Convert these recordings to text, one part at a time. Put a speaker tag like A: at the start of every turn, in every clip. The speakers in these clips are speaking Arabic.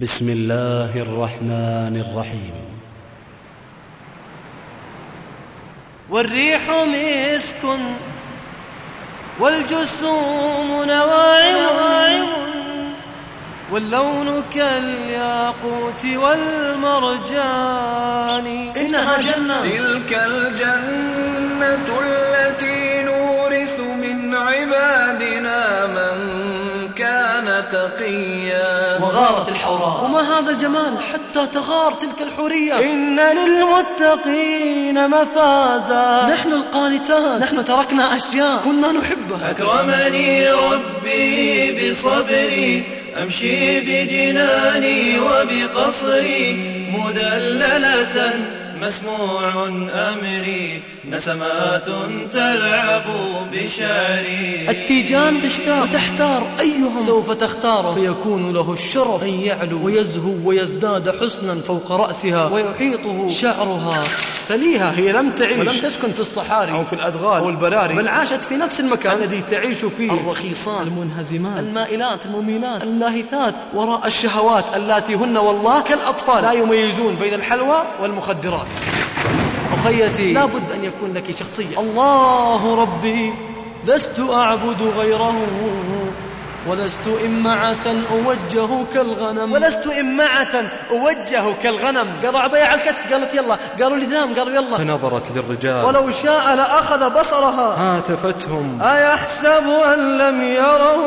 A: بسم الله الرحمن الرحيم والريح مسك والجسوم نواعم واللون كالياقوت والمرجان
B: إنها جنة تلك الجنة
A: تقيا وغارت الحوراء وما هذا الجمال حتى تغار تلك الحورية إن للمتقين مفازا نحن القانتان نحن تركنا أشياء كنا نحبها
B: أكرمني ربي بصبري أمشي بجناني وبقصري مدللة مسموع أمري نسمات تلعب
A: بشعري التيجان تشتاق وتحتار أيهم سوف تختار فيكون له الشرف أن يعلو ويزهو ويزداد حسنا فوق رأسها ويحيطه شعرها فليها هي لم تعيش ولم تسكن في الصحاري أو في الأدغال أو البراري بل عاشت في نفس المكان الذي تعيش فيه الرخيصان المنهزمات المائلات المميلات اللاهثات وراء الشهوات اللاتي هن والله كالأطفال لا يميزون بين الحلوى والمخدرات أخيتي لا بد أن يكون لك شخصية الله ربي لست أعبد غيره ولست إمعة أوجه كالغنم ولست إمعة أوجه كالغنم قالوا عبيع على الكتف قالت يلا قالوا لزام قالوا يلا
B: فنظرت للرجال ولو
A: شاء لأخذ بصرها
B: هاتفتهم
A: أيحسب أن لم يره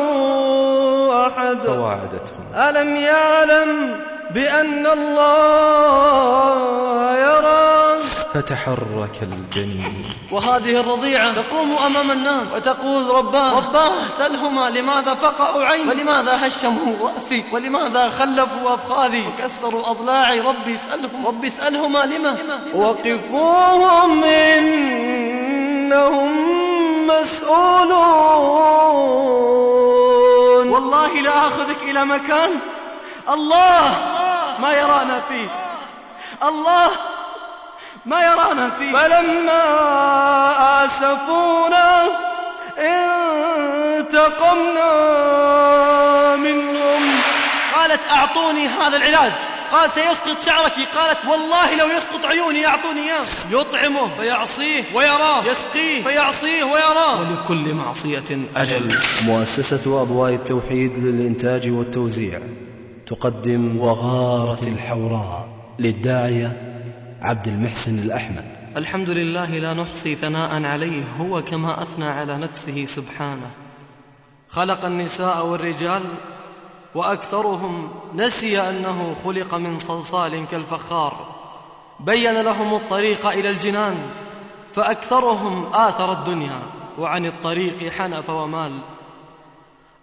A: أحد
B: فواعدتهم
A: ألم يعلم بأن الله يرى فتحرك الجنين وهذه الرضيعة تقوم أمام الناس وتقول رباه رباه سلهما لماذا فقعوا عيني ولماذا هشموا رأسي ولماذا خلفوا أفخاذي وكسروا أضلاعي ربي سألهم ربي اسألهما لما وقفوهم إنهم مسؤولون والله لا أخذك إلى مكان الله ما يرانا فيه الله ما يرانا
C: فيه فلما آسفونا
A: انتقمنا منهم قالت أعطوني هذا العلاج قال سيسقط شعرك قالت والله لو يسقط عيوني أعطوني إياه يطعمه فيعصيه ويراه يسقيه فيعصيه ويراه ولكل معصية أجل مؤسسة أضواء التوحيد للإنتاج والتوزيع تقدم وغارة الحوراء للداعية عبد المحسن الأحمد الحمد لله لا نحصي ثناء عليه هو كما أثنى على نفسه سبحانه خلق النساء والرجال وأكثرهم نسي أنه خلق من صلصال كالفخار بين لهم الطريق إلى الجنان فأكثرهم آثر الدنيا وعن الطريق حنف ومال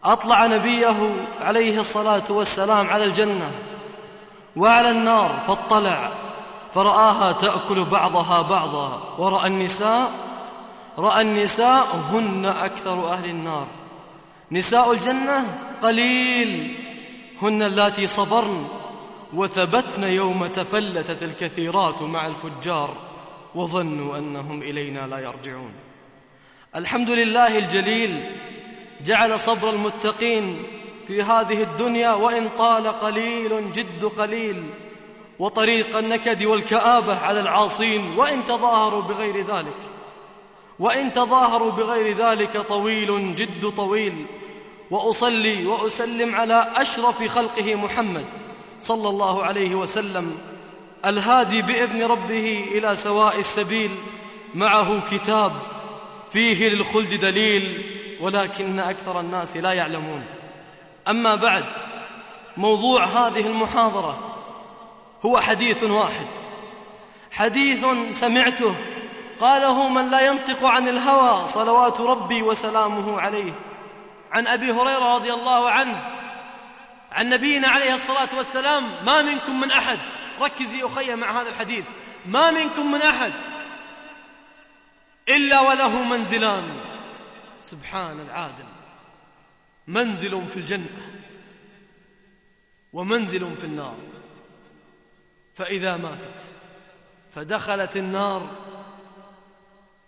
A: أطلع نبيه عليه الصلاة والسلام على الجنة وعلى النار فاطلع فرآها تأكل بعضها بعضا ورأى النساء رأى النساء هن أكثر أهل النار نساء الجنة قليل هن اللاتي صبرن وثبتن يوم تفلتت الكثيرات مع الفجار وظنوا أنهم إلينا لا يرجعون الحمد لله الجليل جعل صبر المتقين في هذه الدنيا وان طال قليل جد قليل وطريق النكد والكابه على العاصين وان تظاهروا بغير ذلك وان تظاهروا بغير ذلك طويل جد طويل واصلي واسلم على اشرف خلقه محمد صلى الله عليه وسلم الهادي باذن ربه الى سواء السبيل معه كتاب فيه للخلد دليل ولكن أكثر الناس لا يعلمون أما بعد موضوع هذه المحاضرة هو حديث واحد حديث سمعته قاله من لا ينطق عن الهوى صلوات ربي وسلامه عليه عن أبي هريرة رضي الله عنه عن نبينا عليه الصلاة والسلام ما منكم من أحد ركزي أخي مع هذا الحديث ما منكم من أحد إلا وله منزلان سبحان العادل منزل في الجنة ومنزل في النار فإذا ماتت فدخلت النار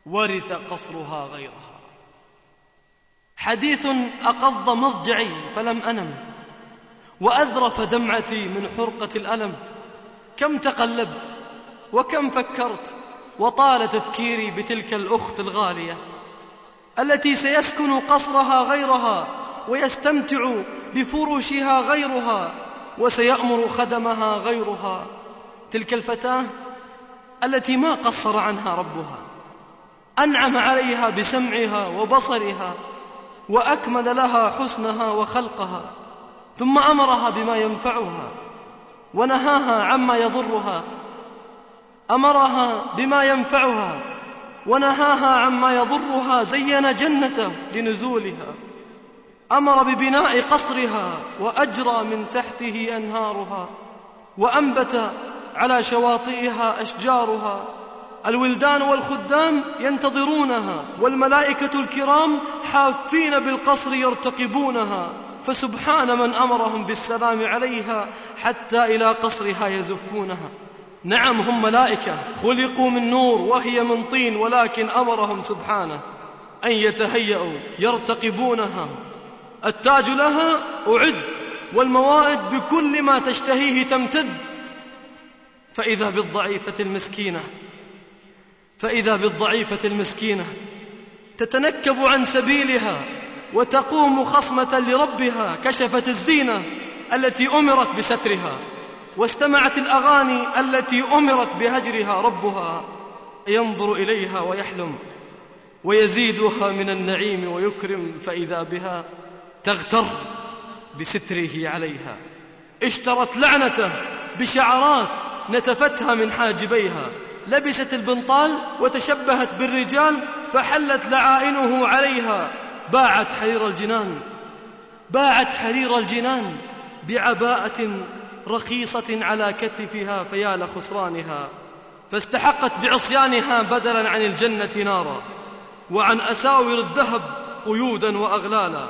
A: ورث قصرها غيرها حديث أقض مضجعي فلم أنم وأذرف دمعتي من حرقة الألم كم تقلبت وكم فكرت وطال تفكيري بتلك الأخت الغالية التي سيسكن قصرها غيرها ويستمتع بفروشها غيرها وسيأمر خدمها غيرها تلك الفتاة التي ما قصر عنها ربها أنعم عليها بسمعها وبصرها وأكمل لها حسنها وخلقها ثم أمرها بما ينفعها ونهاها عما يضرها أمرها بما ينفعها ونهاها عما يضرها زين جنته لنزولها امر ببناء قصرها واجرى من تحته انهارها وانبت على شواطئها اشجارها الولدان والخدام ينتظرونها والملائكه الكرام حافين بالقصر يرتقبونها فسبحان من امرهم بالسلام عليها حتى الى قصرها يزفونها نعم هم ملائكة خلقوا من نور وهي من طين ولكن أمرهم سبحانه أن يتهيأوا يرتقبونها التاج لها أعد والموائد بكل ما تشتهيه تمتد فإذا بالضعيفة المسكينة فإذا بالضعيفة المسكينة تتنكب عن سبيلها وتقوم خصمة لربها كشفت الزينة التي أمرت بسترها واستمعت الأغاني التي أمرت بهجرها ربها ينظر إليها ويحلم ويزيدها من النعيم ويكرم فإذا بها تغتر بستره عليها اشترت لعنته بشعرات نتفتها من حاجبيها لبست البنطال وتشبهت بالرجال فحلت لعائنه عليها باعت حرير الجنان باعت حرير الجنان بعباءة رخيصة على كتفها فيا لخسرانها فاستحقت بعصيانها بدلا عن الجنة نارا وعن أساور الذهب قيودا وأغلالا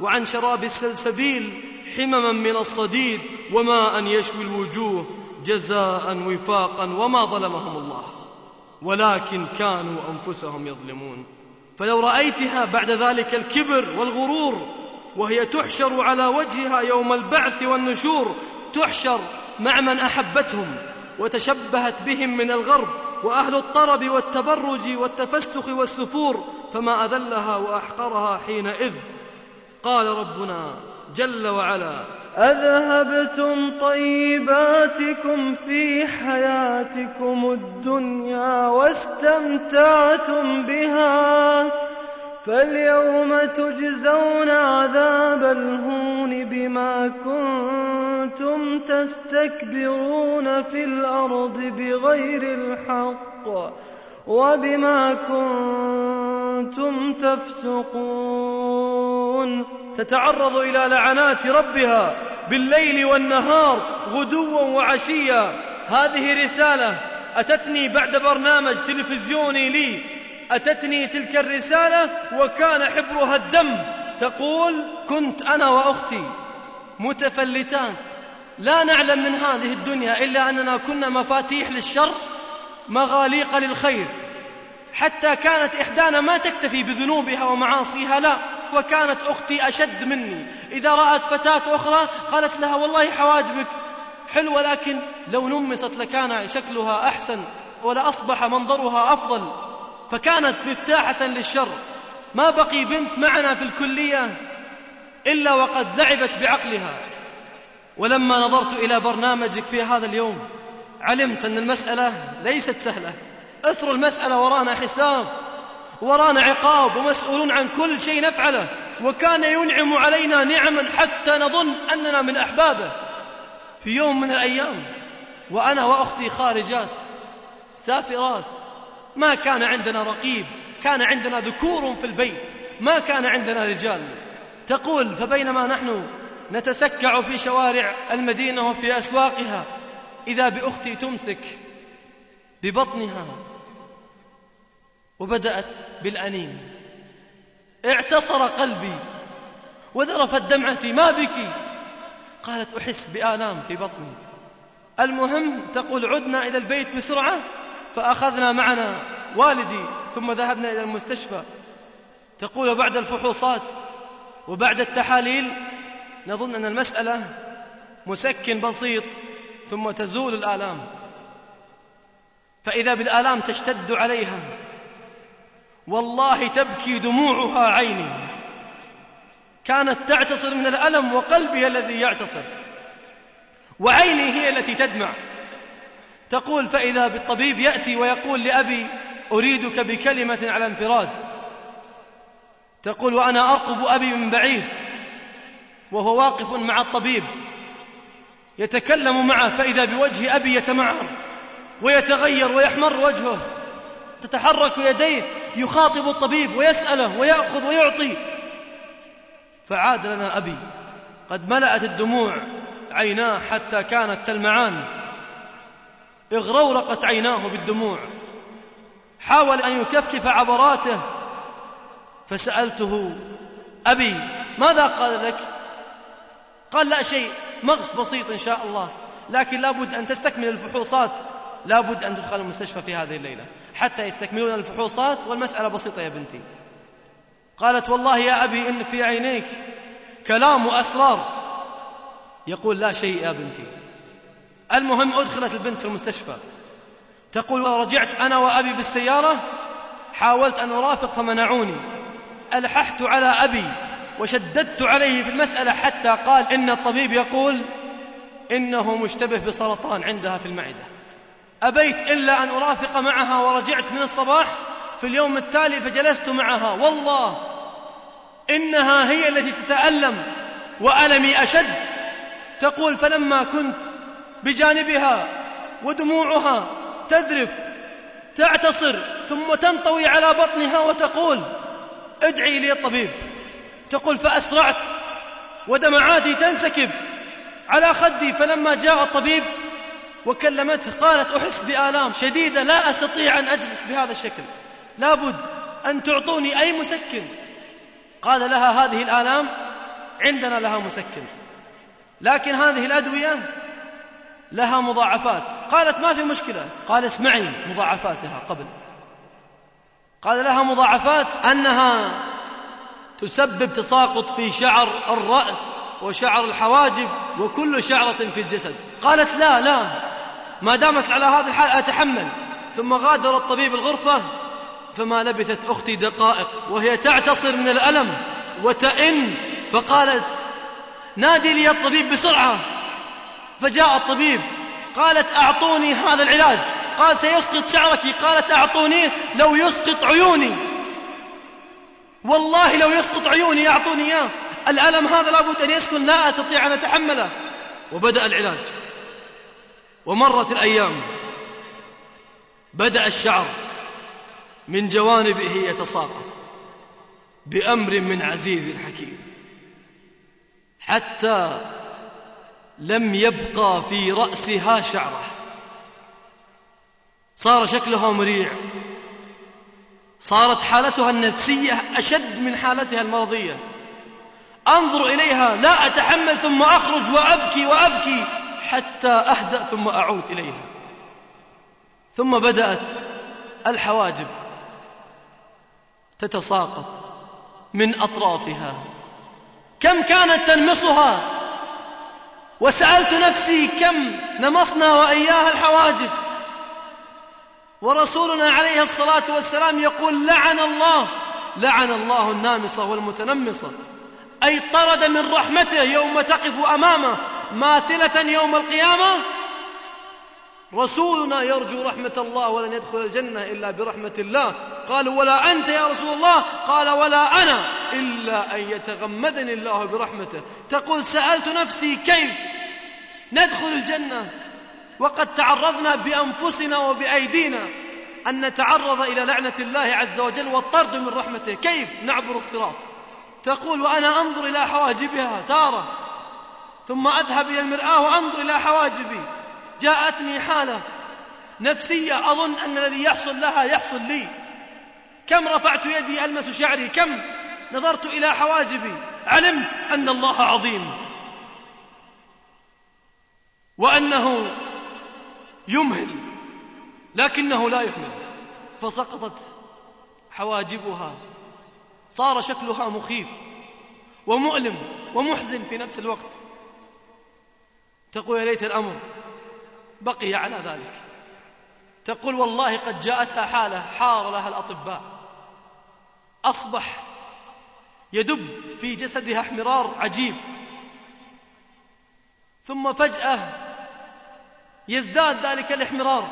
A: وعن شراب السلسبيل حمما من الصديد وماء يشوي الوجوه جزاء وفاقا وما ظلمهم الله ولكن كانوا أنفسهم يظلمون فلو رأيتها بعد ذلك الكبر والغرور وهي تحشر على وجهها يوم البعث والنشور تحشر مع من احبتهم وتشبهت بهم من الغرب واهل الطرب والتبرج والتفسخ والسفور فما اذلها واحقرها حينئذ قال ربنا جل وعلا اذهبتم طيباتكم في حياتكم
B: الدنيا واستمتعتم بها فاليوم تجزون عذاب الهون بما كنتم
A: تستكبرون في الأرض بغير الحق وبما كنتم تفسقون تتعرض إلى لعنات ربها بالليل والنهار غدوا وعشيا هذه رسالة أتتني بعد برنامج تلفزيوني لي أتتني تلك الرسالة وكان حبرها الدم تقول كنت أنا وأختي متفلتات لا نعلم من هذه الدنيا إلا أننا كنا مفاتيح للشر مغاليق للخير حتى كانت إحدانا ما تكتفي بذنوبها ومعاصيها لا وكانت أختي أشد مني إذا رأت فتاة أخرى قالت لها والله حواجبك حلوة لكن لو نمصت لكان شكلها أحسن ولأصبح منظرها أفضل فكانت مفتاحة للشر ما بقي بنت معنا في الكلية إلا وقد لعبت بعقلها ولما نظرت إلى برنامجك في هذا اليوم علمت أن المسألة ليست سهلة أثر المسألة ورانا حساب ورانا عقاب ومسؤولون عن كل شيء نفعله وكان ينعم علينا نعما حتى نظن أننا من أحبابه في يوم من الأيام وأنا وأختي خارجات سافرات ما كان عندنا رقيب كان عندنا ذكور في البيت ما كان عندنا رجال تقول فبينما نحن نتسكع في شوارع المدينة وفي أسواقها إذا بأختي تمسك ببطنها وبدأت بالأنين اعتصر قلبي وذرفت دمعتي ما بك قالت أحس بآلام في بطني المهم تقول عدنا إلى البيت بسرعة فأخذنا معنا والدي ثم ذهبنا إلى المستشفى تقول بعد الفحوصات وبعد التحاليل نظن أن المسألة مسكن بسيط ثم تزول الآلام فإذا بالآلام تشتد عليها والله تبكي دموعها عيني كانت تعتصر من الألم وقلبي الذي يعتصر وعيني هي التي تدمع تقول فإذا بالطبيب يأتي ويقول لأبي أريدك بكلمة على انفراد تقول وأنا أرقب أبي من بعيد وهو واقف مع الطبيب يتكلم معه فإذا بوجه أبي يتمعر ويتغير ويحمر وجهه تتحرك يديه يخاطب الطبيب ويسأله ويأخذ ويعطي فعاد لنا أبي قد ملأت الدموع عيناه حتى كانت تلمعان اغرورقت عيناه بالدموع حاول أن يكفكف عبراته فسألته أبي ماذا قال لك قال لا شيء مغص بسيط إن شاء الله لكن لابد أن تستكمل الفحوصات لابد أن تدخل المستشفى في هذه الليلة حتى يستكملون الفحوصات والمسألة بسيطة يا بنتي قالت والله يا أبي إن في عينيك كلام وأسرار يقول لا شيء يا بنتي المهم أدخلت البنت في المستشفى تقول رجعت أنا وأبي بالسيارة حاولت أن أرافق فمنعوني ألححت على أبي وشددت عليه في المسألة حتى قال إن الطبيب يقول إنه مشتبه بسرطان عندها في المعدة أبيت إلا أن أرافق معها ورجعت من الصباح في اليوم التالي فجلست معها والله إنها هي التي تتألم وألمي أشد تقول فلما كنت بجانبها ودموعها تذرف تعتصر ثم تنطوي على بطنها وتقول ادعي لي الطبيب تقول فاسرعت ودمعاتي تنسكب على خدي فلما جاء الطبيب وكلمته قالت احس بالام شديده لا استطيع ان اجلس بهذا الشكل لابد ان تعطوني اي مسكن قال لها هذه الالام عندنا لها مسكن لكن هذه الادويه لها مضاعفات قالت ما في مشكلة قال اسمعي مضاعفاتها قبل قال لها مضاعفات أنها تسبب تساقط في شعر الرأس وشعر الحواجب وكل شعرة في الجسد قالت لا لا ما دامت على هذا الحال أتحمل ثم غادر الطبيب الغرفة فما لبثت أختي دقائق وهي تعتصر من الألم وتئن فقالت نادي لي الطبيب بسرعة فجاء الطبيب قالت أعطوني هذا العلاج قال سيسقط شعرك قالت أعطونيه لو يسقط عيوني والله لو يسقط عيوني يعطوني إياه الألم هذا لابد أن يسكن لا أستطيع أن أتحمله وبدأ العلاج ومرت الأيام بدأ الشعر من جوانبه يتساقط بأمر من عزيز حكيم حتى لم يبقى في رأسها شعره صار شكلها مريع صارت حالتها النفسية أشد من حالتها المرضية أنظر إليها لا أتحمل ثم أخرج وأبكي وأبكي حتى أهدأ ثم أعود إليها ثم بدأت الحواجب تتساقط من أطرافها كم كانت تنمصها وسألت نفسي كم نمصنا وإياها الحواجب ورسولنا عليه الصلاة والسلام يقول لعن الله لعن الله النامصة والمتنمصة أي طرد من رحمته يوم تقف أمامه ماثلة يوم القيامة رسولنا يرجو رحمة الله ولن يدخل الجنة إلا برحمة الله قالوا ولا أنت يا رسول الله قال ولا أنا إلا أن يتغمدني الله برحمته تقول سألت نفسي كيف ندخل الجنة وقد تعرضنا بأنفسنا وبأيدينا أن نتعرض إلى لعنة الله عز وجل والطرد من رحمته كيف نعبر الصراط تقول وأنا أنظر إلى حواجبها تارة ثم أذهب إلى المرآة وأنظر إلى حواجبي جاءتني حالة نفسية أظن أن الذي يحصل لها يحصل لي كم رفعت يدي ألمس شعري كم نظرت إلى حواجبي علمت أن الله عظيم وأنه يمهل لكنه لا يهمل فسقطت حواجبها صار شكلها مخيف ومؤلم ومحزن في نفس الوقت تقول يا ليت الأمر بقي على ذلك تقول والله قد جاءتها حالة حار لها الأطباء أصبح يدب في جسدها احمرار عجيب ثم فجأة يزداد ذلك الاحمرار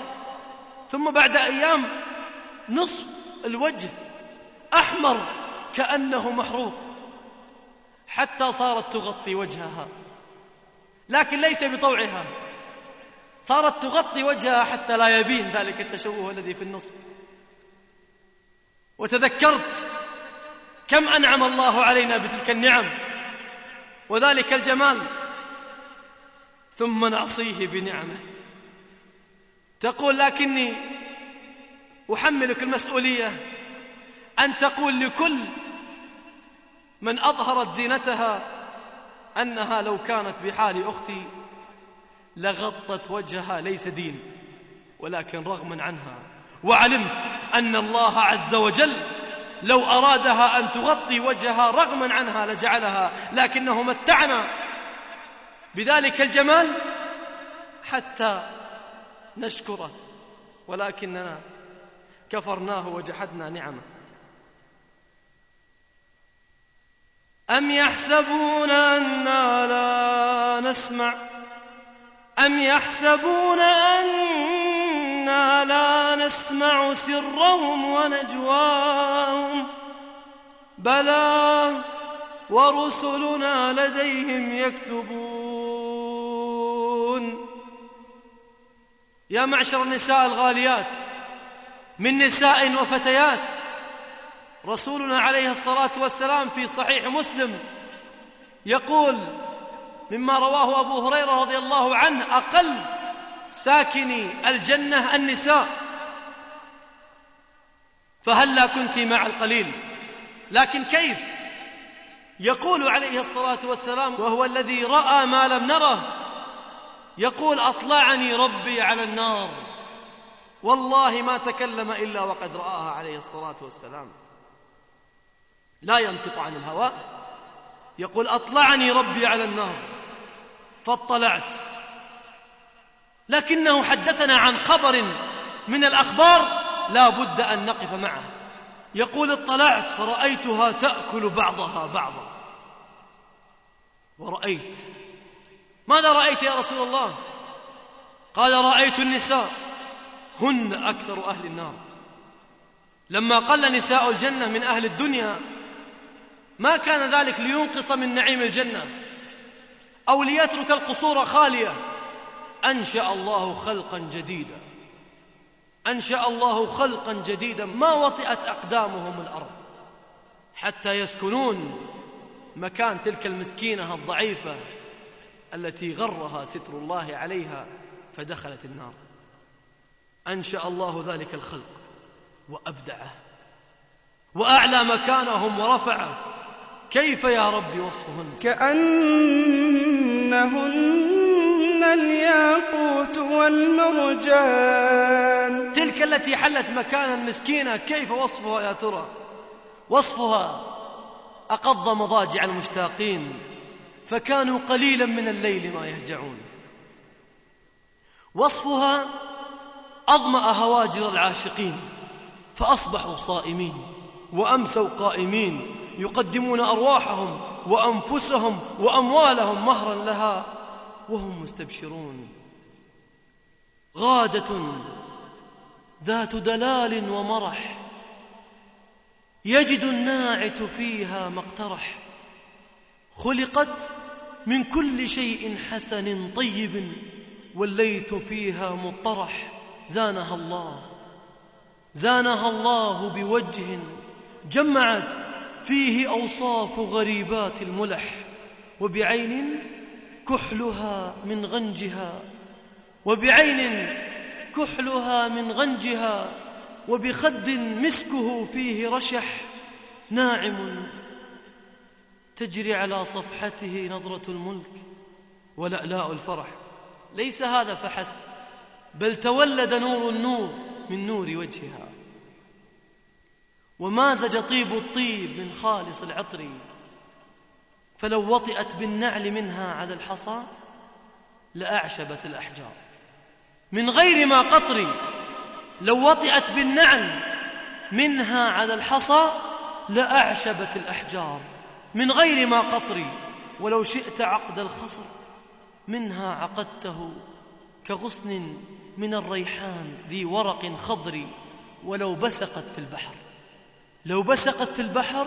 A: ثم بعد أيام نصف الوجه أحمر كأنه محروق حتى صارت تغطي وجهها لكن ليس بطوعها صارت تغطي وجهها حتى لا يبين ذلك التشوه الذي في النصف وتذكرت كم انعم الله علينا بتلك النعم وذلك الجمال ثم نعصيه بنعمه تقول لكني احملك المسؤوليه ان تقول لكل من اظهرت زينتها انها لو كانت بحال اختي لغطت وجهها ليس دين ولكن رغما عنها وعلمت ان الله عز وجل لو أرادها أن تغطي وجهها رغما عنها لجعلها لكنه متعنا بذلك الجمال حتى نشكره ولكننا كفرناه وجحدنا نعمه أم يحسبون أنا لا نسمع أم يحسبون أن لا نسمع سرهم ونجواهم بلى ورسلنا لديهم يكتبون يا معشر النساء الغاليات من نساء وفتيات رسولنا عليه الصلاة والسلام في صحيح مسلم يقول مما رواه أبو هريرة رضي الله عنه أقل ساكني الجنة النساء فهلا كنت مع القليل لكن كيف يقول عليه الصلاة والسلام وهو الذي رأى ما لم نره يقول أطلعني ربي على النار والله ما تكلم إلا وقد رآها عليه الصلاة والسلام لا ينطق عن الهواء يقول أطلعني ربي على النار فاطلعت لكنه حدثنا عن خبر من الأخبار لا بد أن نقف معه يقول اطلعت فرأيتها تأكل بعضها بعضا ورأيت ماذا رأيت يا رسول الله قال رأيت النساء هن أكثر أهل النار لما قل نساء الجنة من أهل الدنيا ما كان ذلك لينقص من نعيم الجنة أو ليترك القصور خالية انشا الله خلقا جديدا انشا الله خلقا جديدا ما وطئت اقدامهم الارض حتى يسكنون مكان تلك المسكينه الضعيفه التي غرها ستر الله عليها فدخلت النار انشا الله ذلك الخلق وابدعه واعلى مكانهم ورفعه كيف يا رب وصفهن كانهن
C: الياقوت والمرجان تلك
A: التي حلت مكانا مسكينا كيف وصفها يا ترى وصفها أقض مضاجع المشتاقين فكانوا قليلا من الليل ما يهجعون وصفها أظمأ هواجر العاشقين فأصبحوا صائمين وأمسوا قائمين يقدمون أرواحهم وأنفسهم وأموالهم مهرا لها وهم مستبشرون غادة ذات دلال ومرح يجد الناعت فيها مقترح خلقت من كل شيء حسن طيب والليت فيها مطرح زانها الله زانها الله بوجه جمعت فيه أوصاف غريبات الملح وبعين كحلها من غنجها وبعين كحلها من غنجها وبخد مسكه فيه رشح ناعم تجري على صفحته نظرة الملك ولألاء الفرح ليس هذا فحسب بل تولد نور النور من نور وجهها ومازج طيب الطيب من خالص العطر فلو وطئت بالنعل منها على الحصى لأعشبت الأحجار من غير ما قطر لو وطئت بالنعل منها على الحصى لأعشبت الأحجار من غير ما قطر ولو شئت عقد الخصر منها عقدته كغصن من الريحان ذي ورق خضر ولو بسقت في البحر لو بسقت في البحر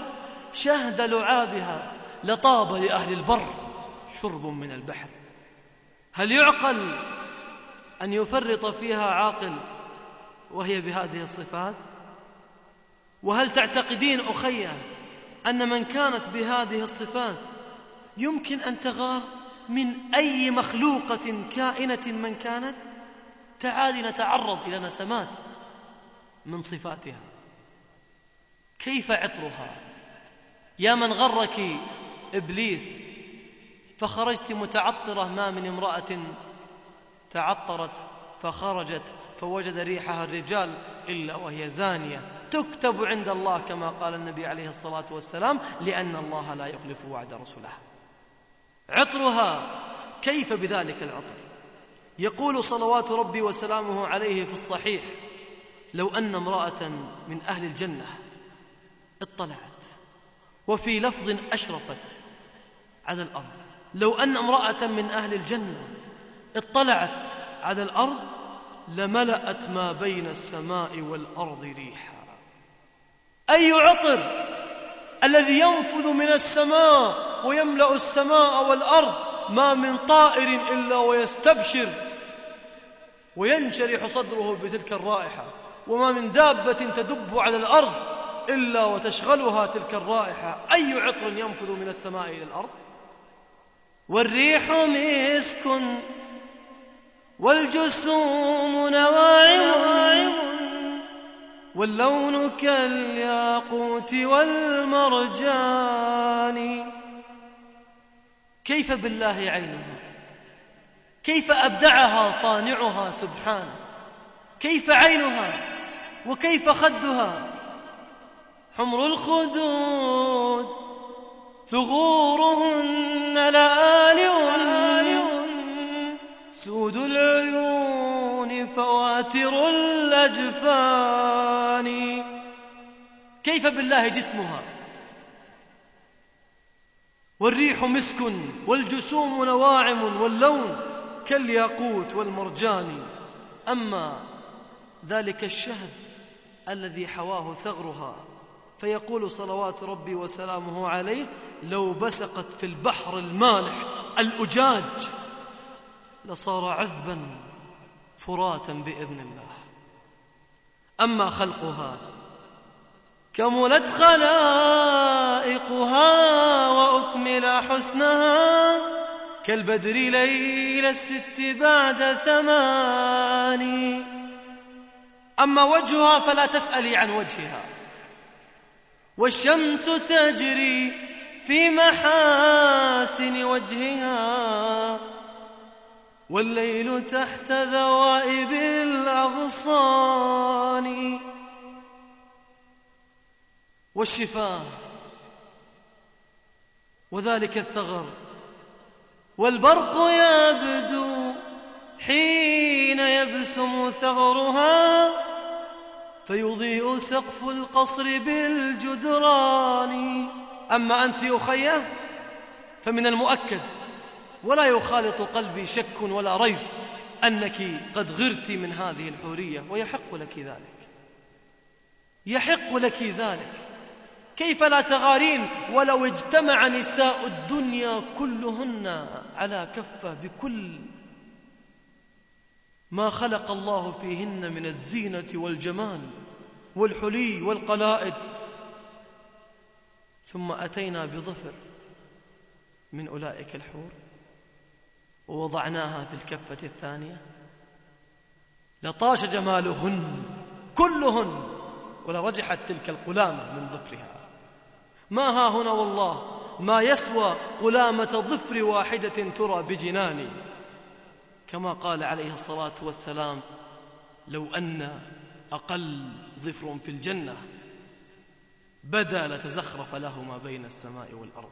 A: شهد لعابها لطاب لأهل البر شرب من البحر هل يعقل أن يفرط فيها عاقل وهي بهذه الصفات وهل تعتقدين أخي أن من كانت بهذه الصفات يمكن أن تغار من أي مخلوقة كائنة من كانت تعالي نتعرض إلى نسمات من صفاتها كيف عطرها يا من غرك إبليس فخرجت متعطرة ما من امرأة تعطرت فخرجت فوجد ريحها الرجال إلا وهي زانية تكتب عند الله كما قال النبي عليه الصلاة والسلام لأن الله لا يخلف وعد رسوله عطرها كيف بذلك العطر يقول صلوات ربي وسلامه عليه في الصحيح لو أن امرأة من أهل الجنة اطلعت وفي لفظ أشرفت على الأرض لو أن امرأة من أهل الجنة اطلعت على الأرض لملأت ما بين السماء والأرض ريحا أي عطر الذي ينفذ من السماء ويملأ السماء والأرض ما من طائر إلا ويستبشر وينشرح صدره بتلك الرائحة وما من دابة تدب على الأرض إلا وتشغلها تلك الرائحة أي عطر ينفذ من السماء إلى الأرض والريح مسك والجسوم نواعم واللون كالياقوت والمرجان كيف بالله عينها كيف أبدعها صانعها سبحانه كيف عينها وكيف خدها حمر الخدود ثغورهن لآلئ سود العيون فواتر الأجفان كيف بالله جسمها والريح مسك والجسوم نواعم واللون كالياقوت والمرجان أما ذلك الشهد الذي حواه ثغرها فيقول صلوات ربي وسلامه عليه لو بسقت في البحر المالح الأجاج لصار عذبا فراتا بإذن الله أما خلقها كملت خلائقها وأكمل حسنها كالبدر ليل الست بعد ثماني أما وجهها فلا تسألي عن وجهها والشمس تجري في محاسن وجهها والليل تحت ذوائب الأغصان والشفاه وذلك الثغر والبرق يبدو حين يبسم ثغرها فيضيء سقف القصر بالجدران أما أنت أخيه فمن المؤكد ولا يخالط قلبي شك ولا ريب أنك قد غرت من هذه الحورية ويحق لك ذلك يحق لك ذلك كيف لا تغارين ولو اجتمع نساء الدنيا كلهن على كفة بكل ما خلق الله فيهن من الزينة والجمال والحلي والقلائد ثم أتينا بظفر من أولئك الحور ووضعناها في الكفة الثانية لطاش جمالهن كلهن ولرجحت تلك القلامة من ظفرها ما ها هنا والله ما يسوى قلامة ظفر واحدة ترى بجناني كما قال عليه الصلاة والسلام لو أن أقل ظفر في الجنة بدا لتزخرف له ما بين السماء والأرض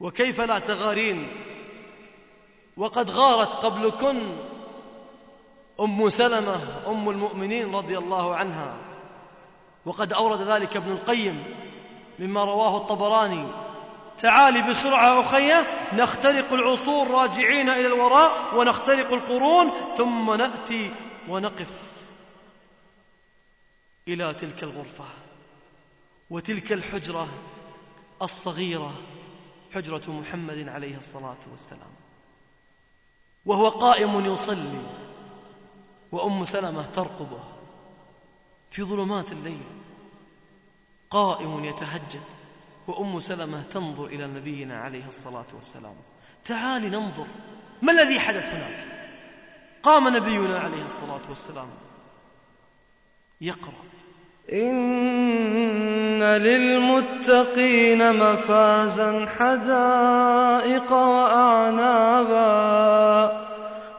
A: وكيف لا تغارين وقد غارت قبلكن أم سلمة أم المؤمنين رضي الله عنها وقد أورد ذلك ابن القيم مما رواه الطبراني تعالي بسرعة أخيه نخترق العصور راجعين إلى الوراء ونخترق القرون ثم نأتي ونقف إلى تلك الغرفة وتلك الحجرة الصغيرة حجرة محمد عليه الصلاة والسلام وهو قائم يصلي وأم سلمة ترقبه في ظلمات الليل قائم يتهجد وأم سلمة تنظر إلى نبينا عليه الصلاة والسلام تعالي ننظر ما الذي حدث هناك قام نبينا عليه الصلاة والسلام يقرأ إن للمتقين مفازا حدائق وأعنابا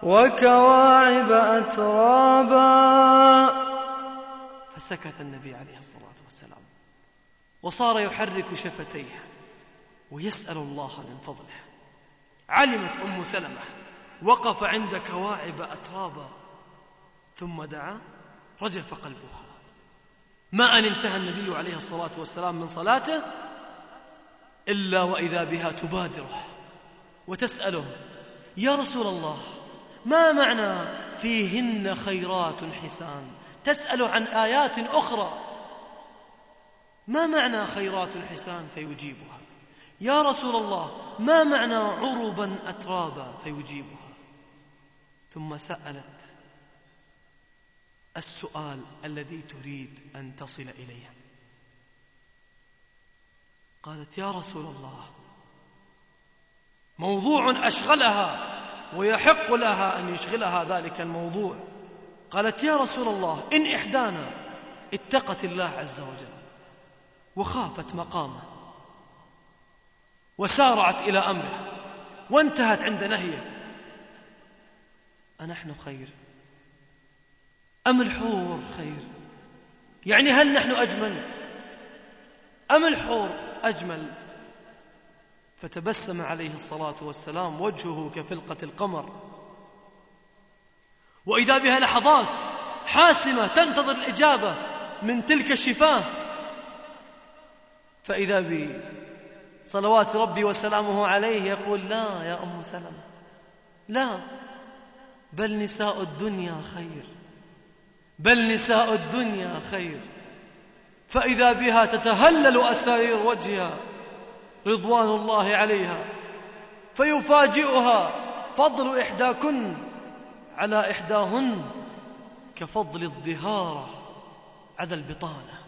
A: وكواعب أترابا فسكت النبي عليه الصلاة وصار يحرك شفتيه ويسأل الله من فضله علمت أم سلمة وقف عند كواعب أترابا ثم دعا رجف قلبها ما أن انتهى النبي عليه الصلاة والسلام من صلاته إلا وإذا بها تبادره وتسأله يا رسول الله ما معنى فيهن خيرات حسان تسأل عن آيات أخرى ما معنى خيرات الحسان فيجيبها يا رسول الله ما معنى عربا أترابا فيجيبها ثم سألت السؤال الذي تريد أن تصل إليه قالت يا رسول الله موضوع أشغلها ويحق لها أن يشغلها ذلك الموضوع قالت يا رسول الله إن إحدانا اتقت الله عز وجل وخافت مقامه وسارعت إلى أمره وانتهت عند نهيه أنحن خير أم الحور خير يعني هل نحن أجمل أم الحور أجمل فتبسم عليه الصلاة والسلام وجهه كفلقة القمر وإذا بها لحظات حاسمة تنتظر الإجابة من تلك الشفاه فإذا بي صلوات ربي وسلامه عليه يقول لا يا أم سلمة لا بل نساء الدنيا خير بل نساء الدنيا خير فإذا بها تتهلل أسارير وجهها رضوان الله عليها فيفاجئها فضل إحداكن على إحداهن كفضل الظهارة على البطانة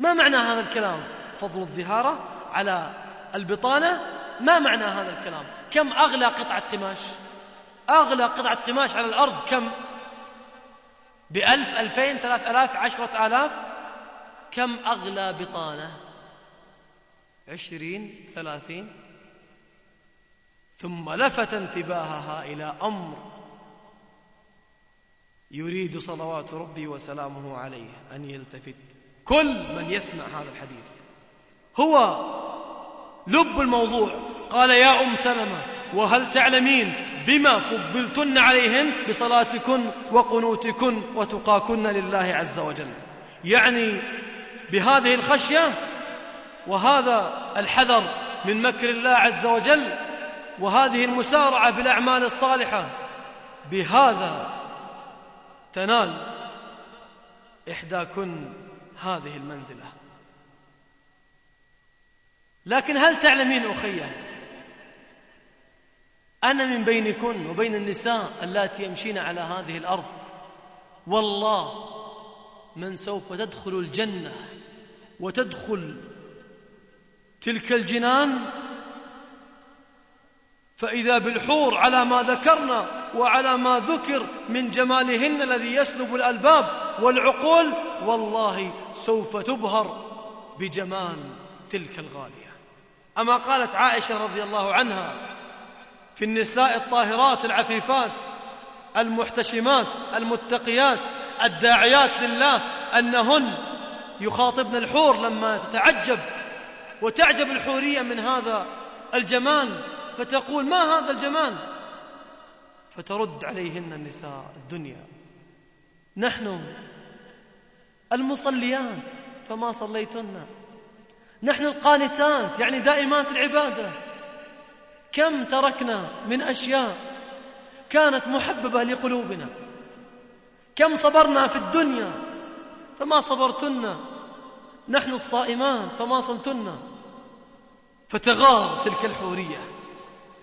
A: ما معنى هذا الكلام؟ فضل الظهارة على البطانة ما معنى هذا الكلام كم أغلى قطعة قماش أغلى قطعة قماش على الأرض كم بألف ألفين ثلاث ألاف عشرة آلاف كم أغلى بطانة عشرين ثلاثين ثم لفت انتباهها إلى أمر يريد صلوات ربي وسلامه عليه أن يلتفت كل من يسمع هذا الحديث هو لب الموضوع قال يا أم سلمة وهل تعلمين بما فضلتن عليهن بصلاتكن وقنوتكن وتقاكن لله عز وجل يعني بهذه الخشية وهذا الحذر من مكر الله عز وجل وهذه المسارعة بالأعمال الصالحة بهذا تنال إحداكن هذه المنزلة لكن هل تعلمين أخي أنا من بينكن وبين النساء اللاتي يمشين على هذه الأرض والله من سوف تدخل الجنة وتدخل تلك الجنان فإذا بالحور على ما ذكرنا وعلى ما ذكر من جمالهن الذي يسلب الألباب والعقول والله سوف تبهر بجمال تلك الغالية أما قالت عائشة رضي الله عنها في النساء الطاهرات العفيفات المحتشمات المتقيات الداعيات لله أنهن يخاطبن الحور لما تتعجب وتعجب الحورية من هذا الجمال فتقول ما هذا الجمال فترد عليهن النساء الدنيا نحن المصليات فما صليتن نحن القانتات يعني دائمات العبادة كم تركنا من أشياء كانت محببة لقلوبنا كم صبرنا في الدنيا فما صبرتنا نحن الصائمان فما صمتنا فتغار تلك الحورية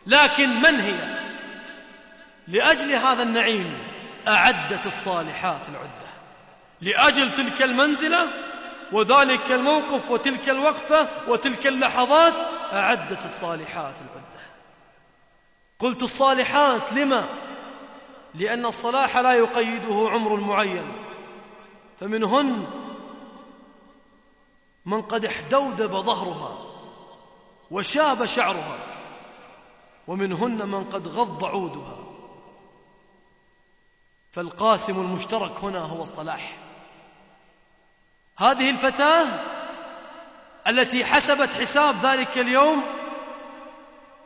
A: لكن من هي لأجل هذا النعيم أعدت الصالحات العدة لأجل تلك المنزلة وذلك الموقف وتلك الوقفة وتلك اللحظات أعدت الصالحات العدة قلت الصالحات لما؟ لأن الصلاح لا يقيده عمر معين فمنهن من قد احدودب ظهرها وشاب شعرها ومنهن من قد غض عودها فالقاسم المشترك هنا هو الصلاح هذه الفتاة التي حسبت حساب ذلك اليوم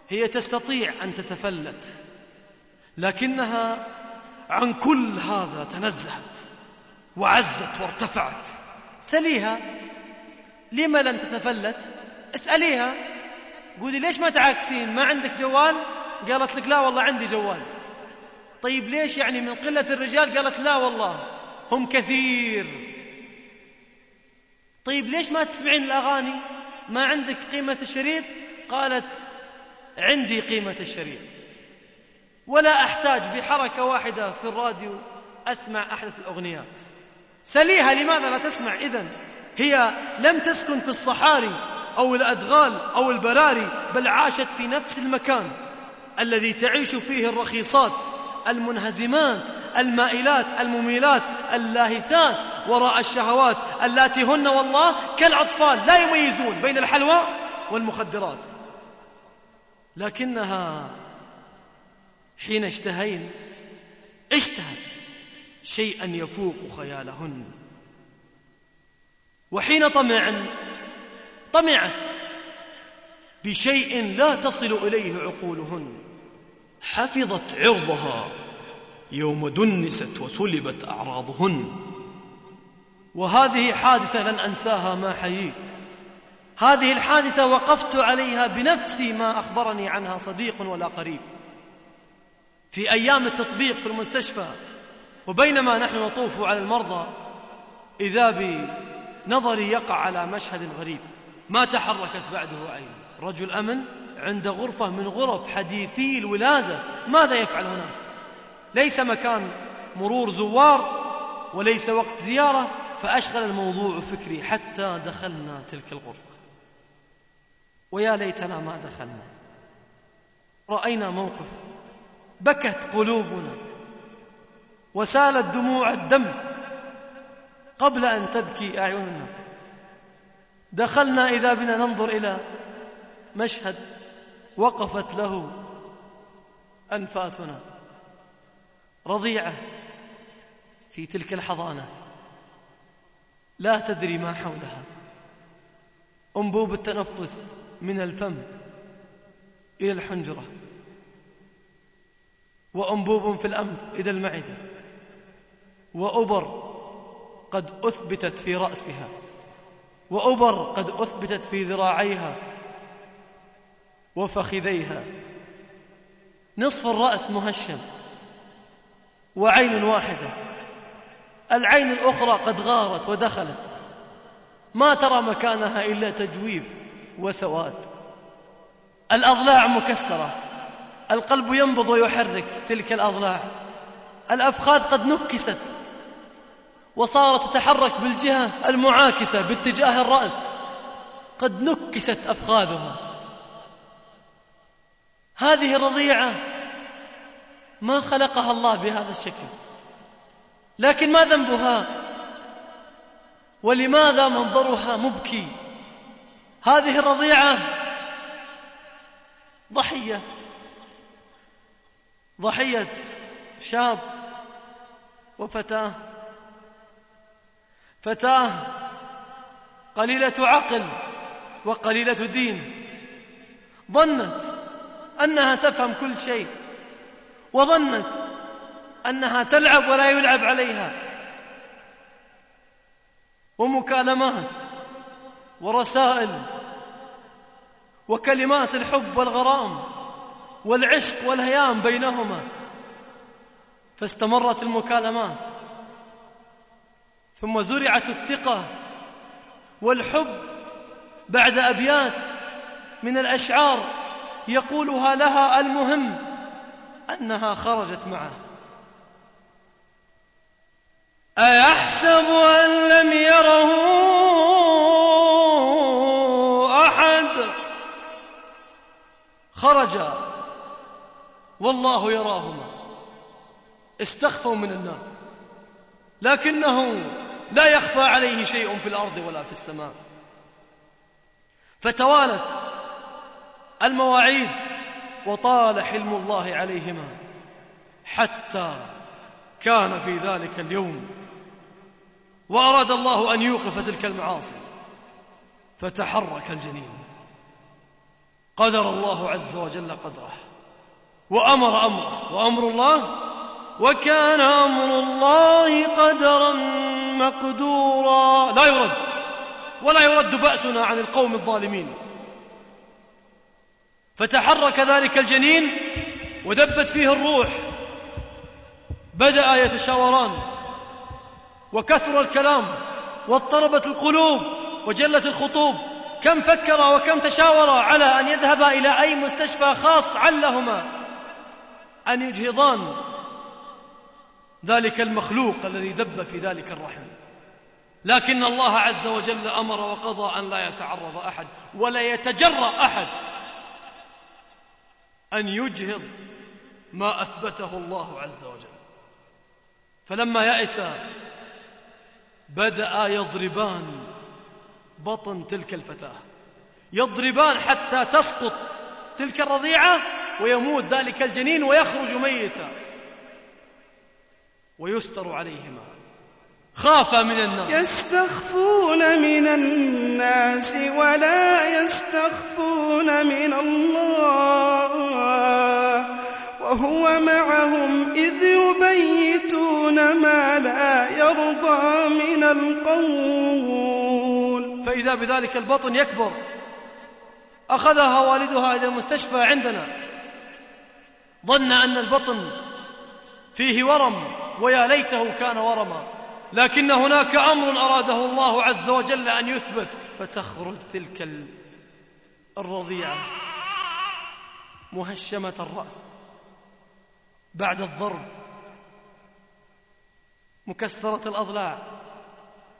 A: هي تستطيع أن تتفلت لكنها عن كل هذا تنزهت وعزت وارتفعت سليها لما لم تتفلت اسأليها قولي ليش ما تعاكسين ما عندك جوال قالت لك لا والله عندي جوال طيب ليش يعني من قلة الرجال قالت لا والله هم كثير طيب ليش ما تسمعين الأغاني ما عندك قيمة الشريط قالت عندي قيمة الشريط ولا أحتاج بحركة واحدة في الراديو أسمع أحدث الأغنيات سليها لماذا لا تسمع إذن هي لم تسكن في الصحاري أو الأدغال أو البراري بل عاشت في نفس المكان الذي تعيش فيه الرخيصات المنهزمات المائلات المميلات اللاهثات وراء الشهوات اللاتي هن والله كالأطفال لا يميزون بين الحلوى والمخدرات لكنها حين اشتهين اشتهت شيئا يفوق خيالهن وحين طمعن طمعت بشيء لا تصل إليه عقولهن حفظت عرضها يوم دنست وسلبت أعراضهن وهذه حادثة لن أنساها ما حييت هذه الحادثة وقفت عليها بنفسي ما أخبرني عنها صديق ولا قريب في أيام التطبيق في المستشفى وبينما نحن نطوف على المرضى إذا بنظري يقع على مشهد غريب ما تحركت بعده عين رجل أمن عند غرفة من غرف حديثي الولادة ماذا يفعل هناك ليس مكان مرور زوار وليس وقت زيارة فأشغل الموضوع فكري حتى دخلنا تلك الغرفة ويا ليتنا ما دخلنا رأينا موقف بكت قلوبنا وسالت دموع الدم قبل أن تبكي أعيننا دخلنا إذا بنا ننظر إلى مشهد وقفت له أنفاسنا رضيعة في تلك الحضانة لا تدري ما حولها أنبوب التنفس من الفم إلى الحنجرة وأنبوب في الأنف إلى المعدة وأبر قد أثبتت في رأسها وأبر قد أثبتت في ذراعيها وفخذيها نصف الرأس مهشم وعين واحدة العين الأخرى قد غارت ودخلت ما ترى مكانها إلا تجويف وسواد الأضلاع مكسرة القلب ينبض ويحرك تلك الأضلاع الأفخاذ قد نكست وصارت تتحرك بالجهة المعاكسة باتجاه الرأس قد نكست أفخاذها هذه الرضيعة ما خلقها الله بهذا الشكل لكن ما ذنبها ولماذا منظرها مبكي هذه الرضيعه ضحيه ضحيه شاب وفتاه فتاه قليله عقل وقليله دين ظنت انها تفهم كل شيء وظنت أنها تلعب ولا يلعب عليها ومكالمات ورسائل وكلمات الحب والغرام والعشق والهيام بينهما فاستمرت المكالمات ثم زرعت الثقة والحب بعد أبيات من الأشعار يقولها لها المهم أنها خرجت معه أيحسب أن لم يره أحد خرجا والله يراهما استخفوا من الناس لكنه لا يخفى عليه شيء في الأرض ولا في السماء فتوالت المواعيد وطال حلم الله عليهما حتى كان في ذلك اليوم وأراد الله أن يوقف تلك المعاصي فتحرك الجنين قدر الله عز وجل قدره وأمر أمره وأمر الله وكان أمر الله قدرا مقدورا لا يرد ولا يرد بأسنا عن القوم الظالمين فتحرك ذلك الجنين ودبت فيه الروح بدأ يتشاوران وكثر الكلام واضطربت القلوب وجلت الخطوب كم فكر وكم تشاور على أن يذهبا إلى أي مستشفى خاص علهما أن يجهضان ذلك المخلوق الذي دب في ذلك الرحم لكن الله عز وجل امر وقضى ان لا يتعرض احد ولا يتجرا احد أن يجهض ما أثبته الله عز وجل فلما يأس بدأ يضربان بطن تلك الفتاة يضربان حتى تسقط تلك الرضيعة ويموت ذلك الجنين ويخرج ميتا ويستر عليهما خاف من النار يستخفون
C: من الناس ولا يستخفون من الله وهو معهم إذ يبيتون ما لا يرضى من القول
A: فإذا بذلك البطن يكبر أخذها والدها إلى المستشفى عندنا ظن أن البطن فيه ورم ويا ليته كان ورما لكن هناك أمر أراده الله عز وجل أن يثبت فتخرج تلك الرضيعة مهشمة الرأس بعد الضرب مكسرة الأضلاع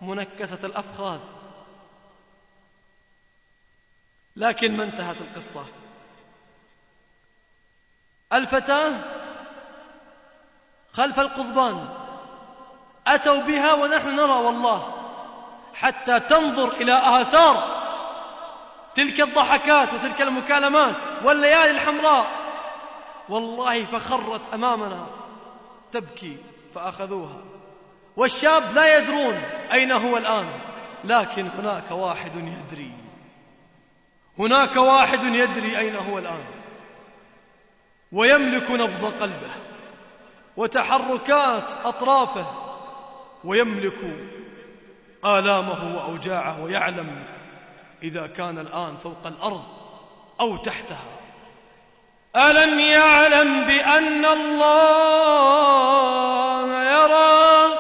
A: منكسة الأفخاذ لكن ما انتهت القصة الفتاة خلف القضبان أتوا بها ونحن نرى والله حتى تنظر إلى آثار تلك الضحكات وتلك المكالمات والليالي الحمراء والله فخرت أمامنا تبكي فأخذوها والشاب لا يدرون أين هو الآن لكن هناك واحد يدري هناك واحد يدري أين هو الآن ويملك نبض قلبه وتحركات أطرافه ويملك آلامه وأوجاعه ويعلم إذا كان الآن فوق الأرض أو تحتها ألم يعلم بأن الله يرى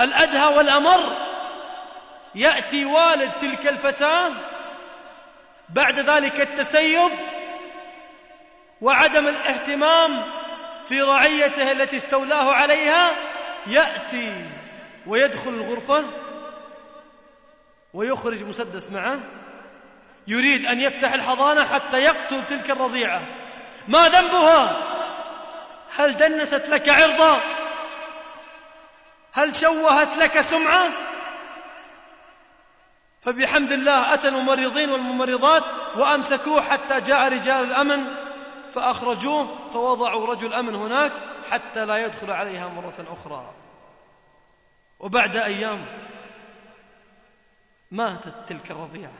A: الأدهى والأمر يأتي والد تلك الفتاة بعد ذلك التسيب وعدم الاهتمام في رعيته التي استولاه عليها يأتي ويدخل الغرفة ويخرج مسدس معه يريد أن يفتح الحضانة حتى يقتل تلك الرضيعة ما ذنبها هل دنست لك عرضا هل شوهت لك سمعة فبحمد الله أتى الممرضين والممرضات وأمسكوه حتى جاء رجال الأمن فأخرجوه فوضعوا رجل أمن هناك حتى لا يدخل عليها مرة أخرى وبعد أيام ماتت تلك الرضيعة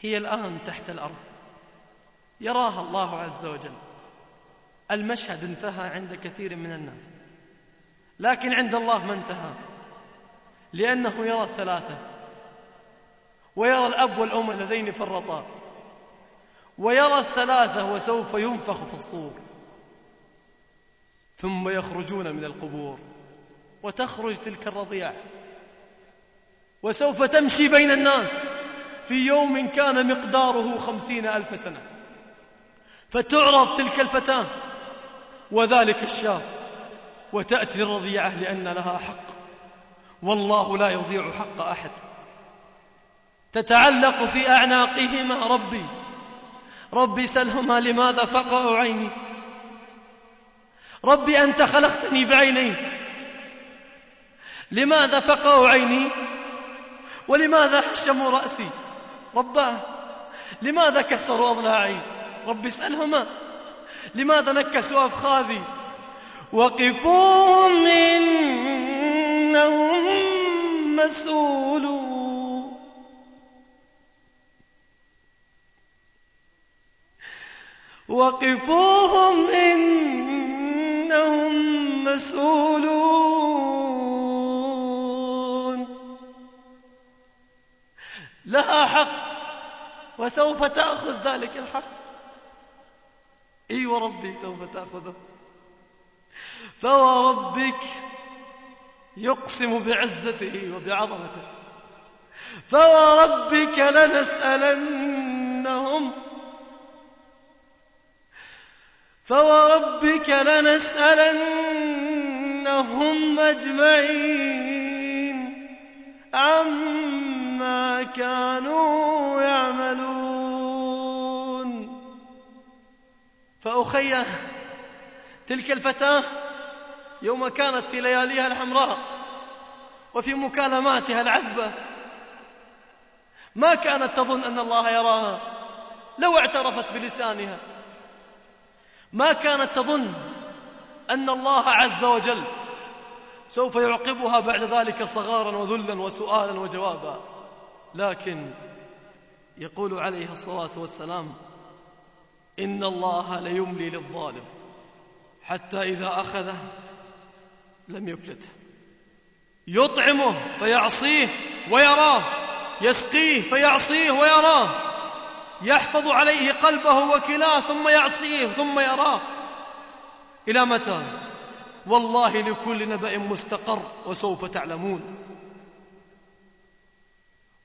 A: هي الآن تحت الأرض يراها الله عز وجل المشهد انتهى عند كثير من الناس لكن عند الله ما انتهى لأنه يرى الثلاثة ويرى الأب والأم اللذين فرطا ويرى الثلاثة وسوف ينفخ في الصور ثم يخرجون من القبور وتخرج تلك الرضيع وسوف تمشي بين الناس في يوم كان مقداره خمسين ألف سنة فتعرض تلك الفتاة وذلك الشاب وتأتي الرضيعة لأن لها حق والله لا يضيع حق أحد تتعلق في أعناقهما ربي ربي سلهما لماذا فقع عيني ربي أنت خلقتني بعينيك لماذا فقعوا عيني ولماذا حشموا رأسي رباه لماذا كسروا أضلاعي رب اسألهما لماذا نكسوا أفخاذي وقفوهم إنهم مسؤولون
C: وقفوهم إنهم مسؤولون
A: لها حق وسوف تأخذ ذلك الحق إي وربي سوف تأخذه فوربك يقسم بعزته وبعظمته فوربك لنسألنهم فوربك لنسألنهم
C: أجمعين عما
A: ما كانوا يعملون فأخي تلك الفتاة يوم كانت في لياليها الحمراء وفي مكالماتها العذبة ما كانت تظن أن الله يراها لو اعترفت بلسانها ما كانت تظن أن الله عز وجل سوف يعقبها بعد ذلك صغارا وذلا وسؤالا وجوابا لكن يقول عليه الصلاة والسلام إن الله ليملي للظالم حتى إذا أخذه لم يفلته يطعمه فيعصيه ويراه يسقيه فيعصيه ويراه يحفظ عليه قلبه وكلاه ثم يعصيه ثم يراه إلى متى والله لكل نبأ مستقر وسوف تعلمون